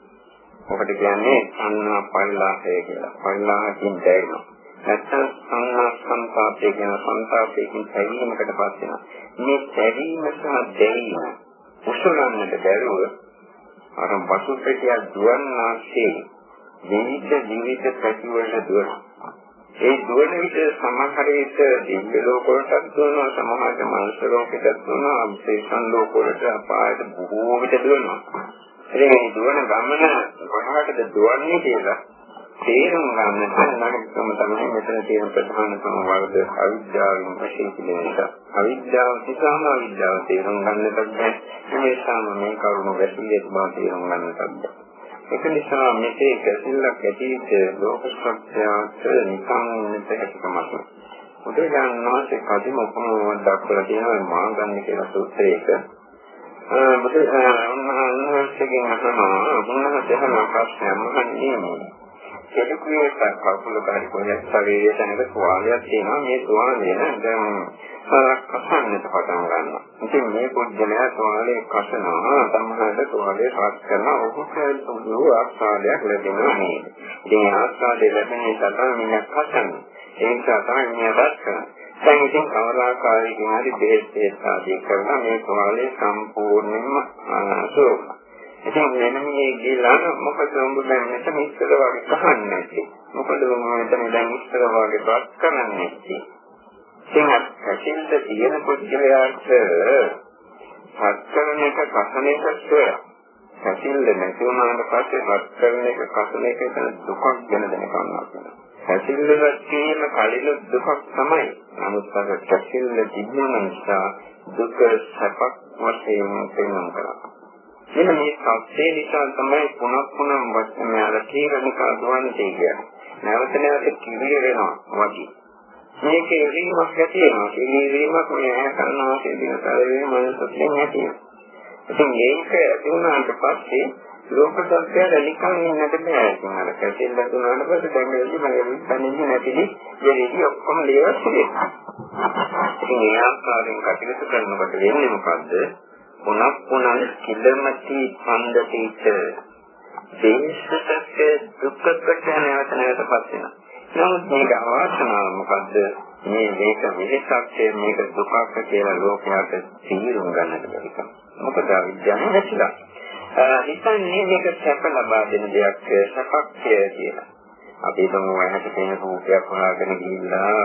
මොකද කියන්නේ සංනා පරිලාහය කියලා. පරිලාහයෙන් දැවෙනවා. නැත්නම් සංනා සංපාපය කියන සංපාපයෙන් දැවීමකට පත් වෙනවා. මේ දැවීම සහ දැවීම උසලන්නට බැරුව අර වසුපෙටිය දුවන්නාසේ විවිධ විවිධ ප්‍රතිවර්ෂ දුවනවා. ඒ දුවන විට සමහර විට දිව්‍ය ලෝක වලටත් දුවනවා සමහරට මනුෂ්‍ය ලෝකෙටත් දුවනවා අම්සේසන් ලෝක වලට අපායට බොහෝ විට දුවනවා. ඉතින් මේ දුවන ගමන කොහාටද දුවන්නේ කියලා තේරුම් ගන්නට නැගිටම තමයි මෙතන තියෙන ප්‍රධානතම වර්ග අවිද්‍යාවෙන් වශයෙන් පිළිගන්න එක. අවිද්‍යාව නිසාම අවිද්‍යාව තේරුම් ගන්නට බැහැ. මේ නිසාම මේ කරුණ වැසිලේ බව තේරුම් ගන්නට බැහැ. ඒක නිසා මෙතේ ගැසිල්ලක් ඇතිවෙච්ච ලෝක සත්‍යයට නිකන් නැහැකමක්. බුදුරජාණන් වහන්සේ කදිම උපමාවක් දක්වලා තියෙනවා මාගන්න කියලා සූත්‍රයක. බුදුරජාණන් වහන්සේගෙන් අහනවා උන්වහන්සේ අහන ප්‍රශ්නය මොකක්ද කෙලකුවේ කකුල කරි කොහේ ශරීරයේ තැනක තුවාලයක් තියෙනවා මේ තුවාලය දැන් සරක් කසන්නට පටන් ගන්නවා. ඉතින් මේ පුද්ගලයා තුවාලේ කසනවා සමහරවිට තුවාලේ රත් කරනවා ඔහුට සුදු ආස්වාදයක් ලැබෙනවා නේද. ඉතින් ආස්වාදය ලැබෙන නිසා තමයි මිනිහ කසන්නේ. ඒ නිසා තමයි මිනිහ රත් කරන්නේ. දැන් ඉතින් කවදාකාරයකින් හරි බෙහෙත් බෙහෙත් ආදී කරලා මේ තුවාලේ සම්පූර්ණයෙන්ම සුවපත් ඉතින් වෙන මේ ගිලන මොකද උඹ දැන් මෙතන ඉස්සර වගේ කහන්නේ නැති. මොකද උඹ මෙතන දැන් ඉස්සර වගේ බස් කරන්නේ නැති. ඉතින් ඇසින්ද තියෙන පුද්ගලයාට පස්කරන එක කසන එක ස්වය. ඇසින්ද නැති වුණාට පස්සේ පස්කරන එක කසන එක දුකක් ගැන දැනගන්නවා. ඇසින්ද තියෙන කලින් දුකක් තමයි. නමුත් අර ඇසින්ද තිබුණ නිසා දුක සැපක් වශයෙන් පෙන්වන්න කරා. මෙන්න මේ සත්‍ය නිසා තමයි පුනක් පුනම් වචන අර තීරණිකා දුවන්නේ කියන්නේ. නැවත නැවත කිවිල වෙනවා වගේ. මේකේ රීමක් ඇති වෙනවා. ඒ රීමක් මේ ඇහැ කරනවා කියන තරවේ මනසෙන් ඇති වෙනවා. ඉතින් මේක ඇති වුණාට පස්සේ ලෝක සත්‍යය නිකන් ඉන්නට බෑ. ඉතින් අර කැසිල් ලැබුණාට පස්සේ දැන් මේක මගේ තනින්ම නැතිදී යෙදී ඔක්කොම ලේවස් වෙනවා. ඉතින් ඒ ආකාරයෙන් කටයුතු කරනකොට වෙන්නේ මොකද්ද? පුනක් පුනක් කිලමති පන්දතිච දේශසක දුක්ඛකට නැවත නැවතපත් වෙනවා. නමුත් මේක අවාසනාව මොකද්ද? මේ මේක විශේෂක්ෂය මේක දුකක් කියලා ලෝකයට තීරුම් ගන්නට බැරිකම. මොකද අවිද්‍යාව නැතිලා. හිතන්නේ මේක සැප ලබා දෙන දෙයක් සැපක් කියලා. අපි හිතමු ඇහැට පෙනෙන රූපයක් හොයාගෙන ගිහිල්ලා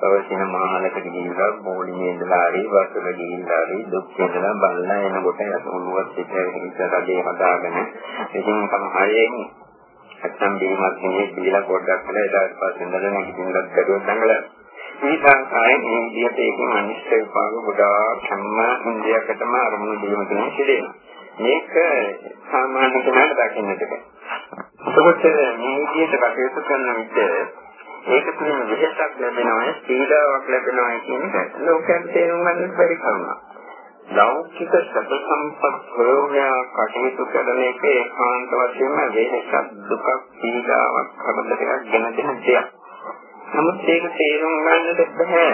පවතින මහලකට ගිහිල්ලා බෝඩියේ ඉඳලා හරි වතුර ගිහිල්ලා හරි දුක් වෙනලා බලලා එනකොට ඔළුවත් පිටේ ඉස්සරහදී හදාගෙන ඉතින් සමහරයෙන් නැත්තම් බීමත් නෙවෙයි බීලා පොඩ්ඩක් වෙලා ඊට පස්සේ ඉඳලා නැගිටින්නත් බැරුව දඟලන මේ සංකාරයෙන් මේ විදිහට ඒකෙන් අනිශ්චය විපාක ගොඩාක් හැම ඉන්දියකටම අරමුණු දීම කියන සිදෙනවා මේක සාමාන්‍ය කෙනාට දකින්නට බෑ එතකොට මේ විදිහට කටයුතු කරන විට ඒක තුළින් විශේෂයක් ලැබෙනවා පීඩාවක් ලැබෙනවා කියන එක ලෝකයෙන් තේරුම් ගන්න බැරි කරුණක්. ලෞකික සැප සම්පත් ප්‍රයෝගයා කටයුතු කරන එක ඒකාන්ත වශයෙන්ම වෙනසක් දුකක් පීඩාවක් කරදරයක් ගෙන දෙන දෙයක්. නමුත් ඒක තේරුම් ගන්නට බෑ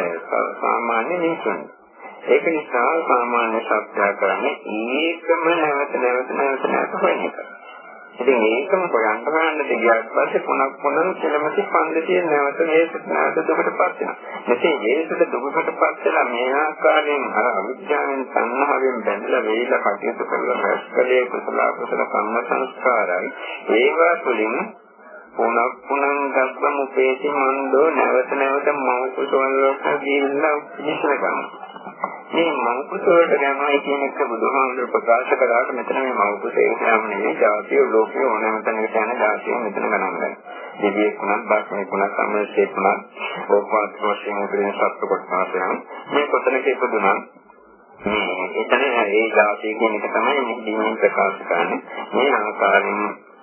සාමාන්‍ය මිනිසුන්ට. ඒක නිසා සාමාන්‍ය සත්‍යය කරන්නේ ඒකම නැවත නැවත නැවත නැවත හොයන එක. ඉතින් ඒකම හොයන්න හොයන්න ගියාට පස්සේ පුනක් පුනන කෙලමති පන්දතිය නැවත මේකට නැවත දුකටපත් වෙනවා. මෙසේ මේකට දුකටපත් වෙලා මේ ආකාරයෙන් අර අවිද්‍යාවෙන් සංහාවෙන් බැඳලා වේලා කටයුතු කරලා රැස්කලේ කුසල කුසල කම්ම සංස්කාරයි ඒවා තුළින් පුනක් පුනං ගබ්බ මුපේති මන්දෝ නැවත නැවත මව කුසල ලෝක ගිහිල්ලා ඉස්සර ගන්නවා. මේ මෞකස වලට යනවා කියන එක බුදුහාමුදුරු ප්‍රකාශ කරාට මෙතන මේ මෞකස ඒක නම් නෙවෙයි ජාතිය ලෝකයේ ඕනෑම තැනකට යන ජාතිය මෙතන ගණන් ගන්න. දෙවියෙක් වුණත් බාස්මේ වුණත් සම්මසේ වුණත් ඕපාත් වශයෙන් උපරිම සත්‍ය කොටසයන් මේ කොතනක ඉපදුනා මේ එතන ඒ ජාතිය කියන එක තමයි මේ ප්‍රකාශ කරන්නේ. මේ ආකාරයෙන්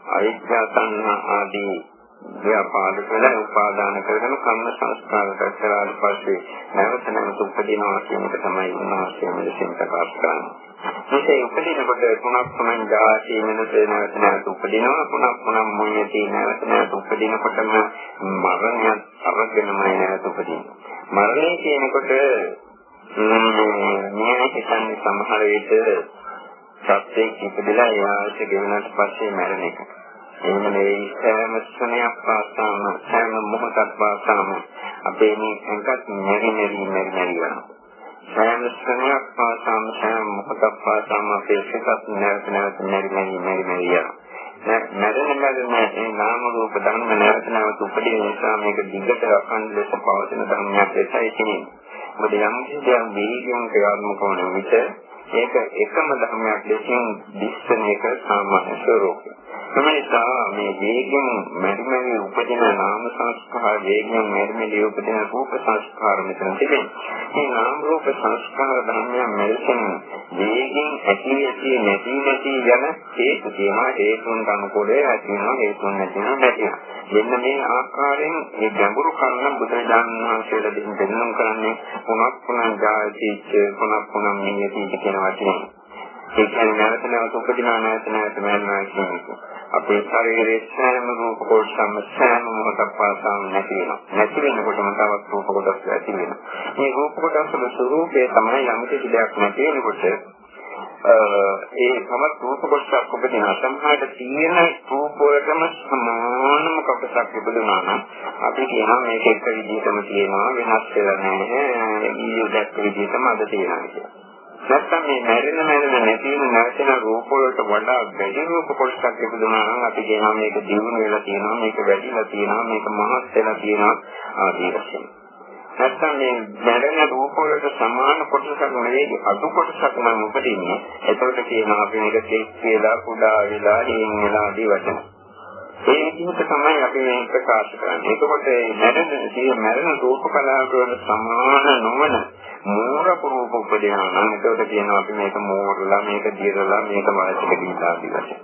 අවිද්‍යා සංහා ආදී ව්‍යාපාද කරලා උපාදාන කරගෙන කම්ම සංස්කාර කරලාට පස්සේ නැවත නැවත උපදිනවා කියන එක තමයි උන්වහන්සේ මෙලෙසින් ප්‍රකාශ කරන්නේ. මේකේ උපදිනකොට තුනක් තුනෙන් ජාති වෙනස නැවත නැවත උපදිනවා තුනක් තුනක් මොනියදී නැවත නැවත උපදිනකොටම මරණයත් අරගෙනමයි නැවත උපදිනවා. මරණය කියනකොට මේ හිතන්නේ සමහර විට සත්‍යයක් ඉපදලා යාට ගෙවනට පස්සේ මැරෙන එක. එහෙම නෙවෙයි සෑම ක්ෂණයක් පාසාම සෑම මොහොතක් පාසාම අපේ මේ සංකත් මෙරි මෙරි මෙරි මෙරි යනවා. සෑම ක්ෂණයක් පාසාම සෑම මොහොතක් පාසාම අපේ සිතත් නැවත නැවත මෙරි මෙරි මෙරි මෙරි යනවා. මරණ මරණ මේ නාම රූප ධර්ම නැවත නැවත උපදින නිසා මේක දිගට අඛණ්ඩ ලෙස පවතින ධර්මයක් ලෙසයි තියෙන්නේ. මොකද යම් කිසියක් දීර්ඝයෙන් ක්‍රියාත්මක වන විට ඒක එකම ධර්මයක් ලෙසින් දිස්සන එක සාමාන්‍ය ස්වરૂපය. එමෙන්සා මේ වේගයෙන් මෙරිමෙලි උපදින නාම සංස්කාර වේගයෙන් මෙරිමෙලි උපදින රූප සංස්කාර මෙතන තිබෙනවා. මේ නාම රූප සංස්කාර ධර්මයන් මෙලෙසින් වේගයෙන් ඇති ඇති නැති නැති යන හේතු තියෙනවා. හේතුන් අනුකූලව ඇති වෙනවා හේතුන් නැති වෙනවා නැති වෙනවා. මෙන්න මේ ආකාරයෙන් මේ ගැඹුරු කරුණ බුදුරජාණන් වහන්සේලා දෙන්න දෙන්නම් කරන්නේ පුනක් පුනක් ජාතිච්ච පුනක් පුනක් නියති කියන වචනේ. ඒ කියන්නේ නැවත නැවත උපදිනා නැවත නැවත මරනවා කියන එක. අපේ ශරීරයේ සෑම රූප කොටසම සෑම මොහොතක් පාසාම නැති වෙනවා. නැති වෙනකොටම තවත් රූප කොටස් ඇති වෙනවා. මේ රූප කොටස් වල ස්වરૂපය තමයි යම් කිසි දෙයක් නැති වෙනකොට ඒ තවත් රූප කොටසක් උපදින සමහරට තියෙන රූප වලටම සමානම කොටසක් උපදිනවා නම් අපි කියනවා මේක එක විදිහටම තියෙනවා වෙනස් වෙලා නැහැ ඊයේ දැක්ක විදිහටම අද තියෙනවා කියලා. නැත්තම් මේ මැරෙන මැරෙන නැති වෙන නැවතෙන රූප වලට වඩා වැඩි රූප කොටසක් ඉපදුනා නම් අපි කියනවා මේක දියුණු වෙලා තියෙනවා මේක වැඩිලා තියෙනවා මේක මහත් වෙලා තියෙනවා ආදී වශයෙන්. නැත්තම් මේ මැරෙන රූප වලට සමාන කොටසක් නෙවෙයි අඩු කොටසක් නම් උපදින්නේ. එතකොට කියනවා අපි මේක තෙක් කියලා කුඩා වෙලා හේන් වෙලා ආදී වශයෙන්. ඒ විදිහට තමයි අපි මේ ප්‍රකාශ කරන්නේ. එතකොට මේ මැරෙන මැරෙන රූප කලාවකට සමාන නොවන මෝර රූප උපදිනවා නම් ඒකට කියනවා අපි මේක මෝරලා මේක දිරලා මේක වයසට ගිහිලා දිවසේ.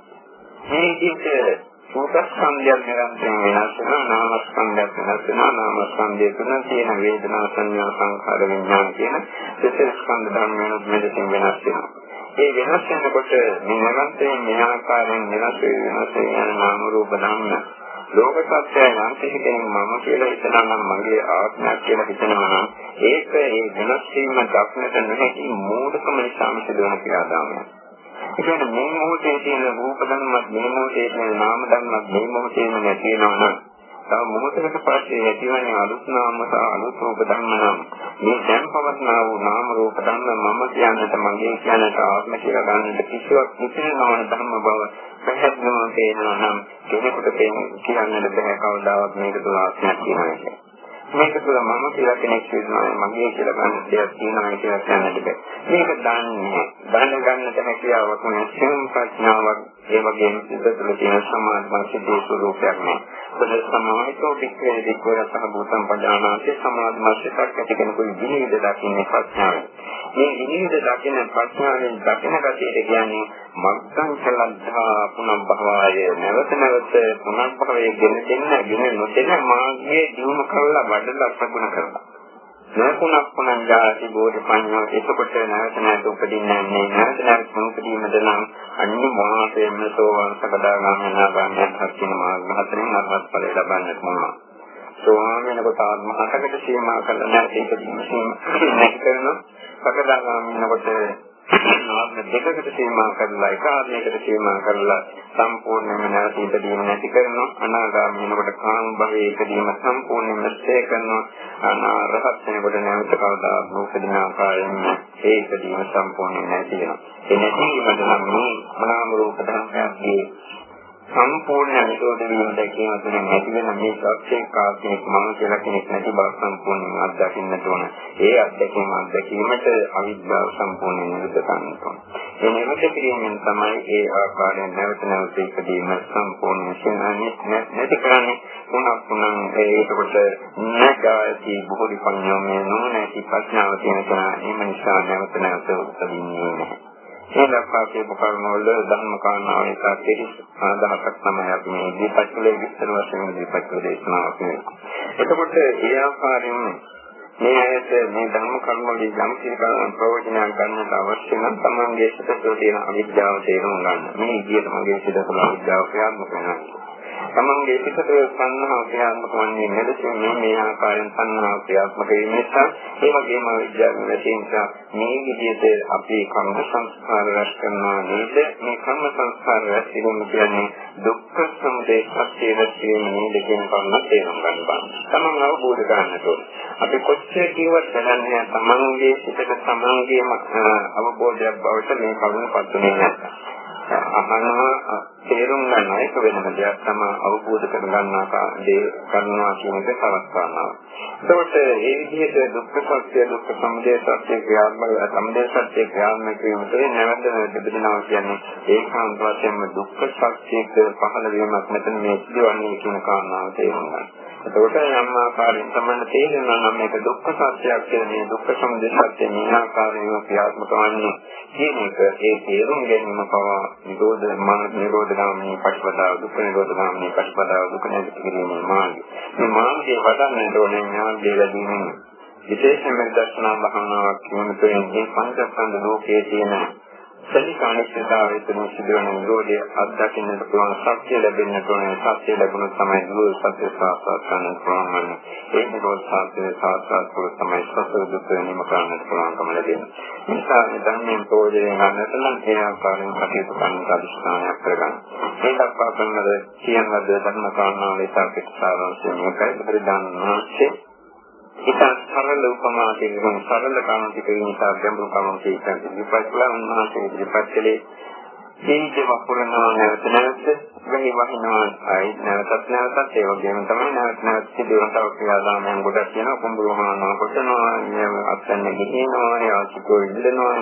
මේ විදිහට සූපස්කන්ධයන් නිරන්තරයෙන් වෙනස් වෙනවා නාමස්කන්ධයන් වෙනස් වෙනවා නාමස්කන්ධය තුන තියෙන වේදනා සංඥා සංඛාර විඥාන කියන දෙතේ ස්කන්ධ ධර්මයන් මෙලෙසින් වෙනස් වෙනවා. ඒ වෙනස් වෙනකොට මේ නිරන්තරයෙන් මේ ආකාරයෙන් වෙනස් වෙනස් වෙන නාම රූප ධර්ම ලෝක සත්‍යය නම් කෙනෙක් මම කියලා හිතනවා නම් මගේ ආත්මයක් කියලා හිතනවා නම් ඒක ඒ වෙනස් වීම දක්නට නොහැකි මූලිකම නිසාම සිදුවන ක්‍රියාදාමයක්. ඒ කියන්නේ මේ මොහොතේ තියෙන රූප ධර්මයක් මේ මොහොතේ තියෙන නාම ධර්මයක් මේ මොහොතේම නැති වෙනවා නම් තව මොහොතකට පස්සේ ඇතිවන්නේ අලුත් නාම සහ අලුත් රූප ධර්ම නම් මේ දැන් පවත්නා වූ නාම රූප ධර්ම මම කියන්නට මගේ කියන්නට ආත්ම කියලා ගන්නට කිසිවක් නිසනවන ධර්ම බව පැහැදිලිවම පේනවා නම් කෙනෙකුට කියන්නට බෑ කවදාවත් මේක තුල ආත්මයක් කියනවා කියන්නේ. මේක තුළ මම කියලා කෙනෙක් ඉන්නවා මගේ කියලා ගන්න දෙයක් තියෙනවා කියලා කියන්නට බෑ. මේක දන්නේ දැන ගන්නට හැකියාවක් නැහැ. ප්‍රඥාවක් ඒ වගේම සිත තුළ තියෙන සමාධි සිද්ධි ස්වરૂපයක් නෑ. බල සමාහිතෝ වික්‍රේ වික්‍රය සහ භූතම් පදානාති සමාධි මාසිකක් ඇති කෙනෙකුයි විනිවිද දකින්නේ ප්‍රඥාවෙන්. මේ විනිවිද දකින ප්‍රඥාවෙන් දකින ගතියට කියන්නේ මග්ගං චලද්ධා පුනබ්බවාය නැවත නැවත පුනබ්බවයේ ගෙන දෙන්න ගෙන නොදෙන මාර්ගයේ දිනු කරලා වඩලා ප්‍රගුණ කරනවා. නකුණක් පුණන් ජාති බෝධි පඤ්ඤෝ එතකොට නැවත නැවත උපදින්නේ නැහැ. නැවත නැවත උපදීමද නම් අනිවාර්යයෙන්ම සෝවාන් සකදාගාමී නාගාමී හත්කින මාර්ග හතරෙන් අරහත් ඵලය ලබන්නට පුළුවන්. සෝවාන් වෙනකොට ආත්ම හතකට සීමා කරලා නැති ඉදීම නැති කරනවා. සකදාගාමී වෙනකොට ආත්ම දෙකකට සීමා කරලා එක ආත්මයකට සීමා කරලා සම්පූර්ණයෙන්ම නැවත ඉදීම නැති කරනවා. අනාගාමී වෙනකොට කාම භවයේ ඉදීම සම්පූර්ණයෙන්ම ශේ කරනවා. අනාරහත් වෙනකොට නැවත කවදා මොකදින ආකාරයෙන් ඒ ඉදීම සම්පූර්ණයෙන් නැති වෙනවා. ඒ නැති වීමද නම් මේ මනාම රූප ධර්මයන්ගේ සම්පූර්ණ නිරෝධ වීම දැකීම තුළින් ඇති වෙන මේ සත්‍යයේ කාර්යයක් මම කියලා කෙනෙක් නැති බව සම්පූර්ණයෙන් අත්දකින්නට ඕන. ඒ අත්දැකීම අත්දැකීමට අවිද්‍යාව සම්පූර්ණයෙන් නිරුද්ධ කරන්නට ඕන. ඒ නිරුද්ධ කිරීමෙන් තමයි ඒ ආකාරයෙන් නැවත නැවත ඉදීම සම්පූර්ණයෙන් නැති කරන්නේ. පුනක් පුනක් ඒකට නැගාති බොහෝ විපඤ්ඤෝමේ නොනැති ප්‍රඥාව තියෙන කෙනා එම නිසා නැවත නැවත උපදින්නේ නැහැ. ඒ දක්වා කියපු කරුණවල ධර්ම කාරණාව නිසා කෙටි අදහසක් තමයි අපි මේ දීපත් වල විස්තර වශයෙන් දීපත් වල දේශනාව කරන්නේ. එතකොට ඒ ආකාරයෙන් මේ ඇයට මේ ධර්ම කර්ම වලින් යම් කිසි ප්‍රයෝජනයක් ගන්නට අවශ්‍ය නම් තමන්ගේ සිත තුළ තියෙන අවිද්‍යාව තේරුම් ගන්න. මේ විදිහට මගේ සිත තුළ අවිද්‍යාව ක්‍රියාත්මක වෙනවා. තමන්ගේ පිටත සංහාව ක්‍රියාත්මක වන්නේ මෙලෙසින් මේ මේ ආකාරයෙන් සංහාව ක්‍රියාත්මක වීම නිසා ඒ වගේම විද්‍යාව නැතිවෙන මේ විදිහට අපි කර්ම සංස්කාර රැස් කරනවා නේද? මේ කර්ම සංස්කාර රැස් කිරීම කියන්නේ දුක්ඛ සමුදය සත්‍ය රැස්වීම නේද කියන කරුණ තේරුම් ගන්න බෑ තමන් අවබෝධ කරගන්නට ඕනේ. අපි කොච්චර කිව්වත් දැනන්නේ තමන්ගේ සිතට තමන්ගේම අවබෝධයක් බවට මේ කරුණ පත්ුනේ නැහැ අහනවා තේරුම් ගන්න එක වෙනම දෙයක් තමයි අවබෝධ කර ගන්නා දේ කරනවා කියන එක තවත් කාරණාවක්. ඒකට මේ විදිහට දුක්ඛ සත්‍ය දුක්ඛ සමුදය සත්‍ය ක්‍රියාත්මක සමුදය සත්‍ය ක්‍රියාත්මක වීම තුළින් නැවත දෙබදිනවා කියන්නේ ඒකාන්ත වශයෙන්ම දුක්ඛ සත්‍යයක පහළ වීමක් මෙතන මේ සිදුවන්නේ කියන කාරණාව තේරුම් ගන්න. එතකොට යම් ආකාරයෙන් තමයි තේරෙනවා නම් මේක දුක්ඛ සත්‍යයක් කියලා මේ දුක්ඛ සමුදය සත්‍ය මේ ආකාරයෙන් ක්‍රියාත්මක වන්නේ කියන එක ඒ තේරුම් ගැනීම පවා නිරෝධ මාන නිරෝධ ගාමී පටිපදාව දුක්ඛ නිරෝධ ගාමී පටිපදාව දුක්ඛ නිරෝධ කිරීමේ මාර්ගය. මේ මාර්ගයේ වඩන්න ඕනේ ඥානය ලැබීමෙන් විශේෂයෙන්ම දර්ශනා භාවනාවක් කියන තුළින් මේ පංචස්කන්ධ ලෝකයේ තියෙන සලිකානිශ්චිතාවය තුන සිදුවන නිරෝධය අත්දකින්නට පුළුවන් සත්‍ය ලැබෙන්නට ඕනේ. සත්‍ය ලැබුණොත් තමයි නිරෝධ සත්‍ය සාක්ෂාත් කරගන්න පුළුවන් වන්නේ. ඒ නිරෝධ සත්‍ය සාක්ෂාත් කර තමයි සසර දුක නිම කරන්නට පුළුවන්කම ලැබෙන්නේ. නිසා මේ ධර්මයෙන් ප්‍රයෝජනය ගන්නට නම් ඒ ආකාරයෙන් කටයුතු කරන්න අධිෂ්ඨානයක් කරගන්න. ඒ දක්වා කරනද කියනවද ධර්ම කාරණාවේ සාකච්ඡාවන් මේකයි. බුදුරජාණන් වහන්සේ ඉතා සරල උපමා දෙකකින් සරල කරුණු ටිකකින් නිසා ගැඹුරු කරුණු ටිකකින් ඉදිරිපත් කළා උන්වහන්සේ ඉදිරිපත් කළේ ජීවිත වපුරනවා නැවත නැවත වෙහි වහිනවා. අයි නැවතත් නැවතත් ඒ වගේම තමයි නැවත නැවත සිදුවන තව ක්‍රියාදාමයන් ගොඩක් තියෙනවා. කුඹුරහනවා කොටනවා නියම අත්දැන්න ගිහිනවා යාචිකෝ ඉල්ලනවා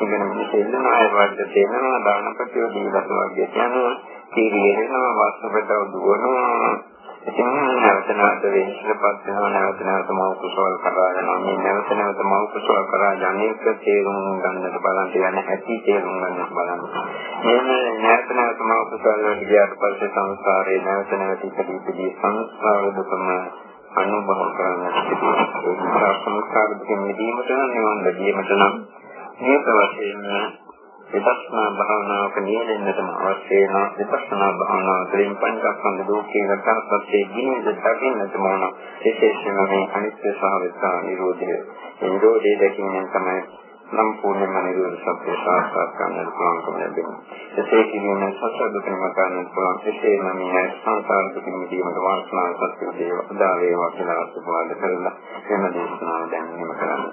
ඉගෙන මිනිස්සු ඉල්ලනවා ඒ වගේ තේනවා දානපතිය දීලස වගේ යනවා කීරියෙනවා වාස්තුපතව දුවනවා. ඉතින් නැවත නැවත වෙනසපත් වෙනවා නැවත නැවත මව කුසල කරා යනවා මේ නැවත නැවත මව කුසල කරා යන්නේක තේරුම් ගන්නට බලන්න යන හැටි තේරුම් ගන්නට බලන්න මේ නැවත නැවත මව කුසල වලට ගියාට පස්සේ සංස්කාරේ නැවත නැවත ඉපදී ඉපදී සංස්කාර දුකම අනුභව කරන්නට සිදුවෙනවා ඒ සංස්කාර දුකෙන් මිදීමට නම් නිවන් ලැබීමට නම් මේ ප්‍රවචනය විපස්සනා භාවනාවක නියැලෙන්නටම අවශ්‍ය වෙන විපස්සනා භාවනාව තුළින් පංචස්කන්ධ ලෝකයේ ගතහත්යේ ගිනිද දකින්නටම ඕන විශේෂයෙන්ම මේ අනිත්‍ය සහ විස්සා නිරෝධය නිරෝධය දැකීමෙන් තමයි සම්පූර්ණයෙන්ම නිරෝධ සත්‍ය සාක්ෂාත් කරගන්න පුළුවන්කම ලැබෙනවා. එසේ කිරීමෙන් සසර දුක නිම ගන්න පුළුවන්. එසේම මේ සංසාර දුක නිදීමට වාසනාව සත්‍ය දේව උදා වේවා කියලා අසුබවද කරලා එම දේශනාව දැන් නිම කරන්නේ.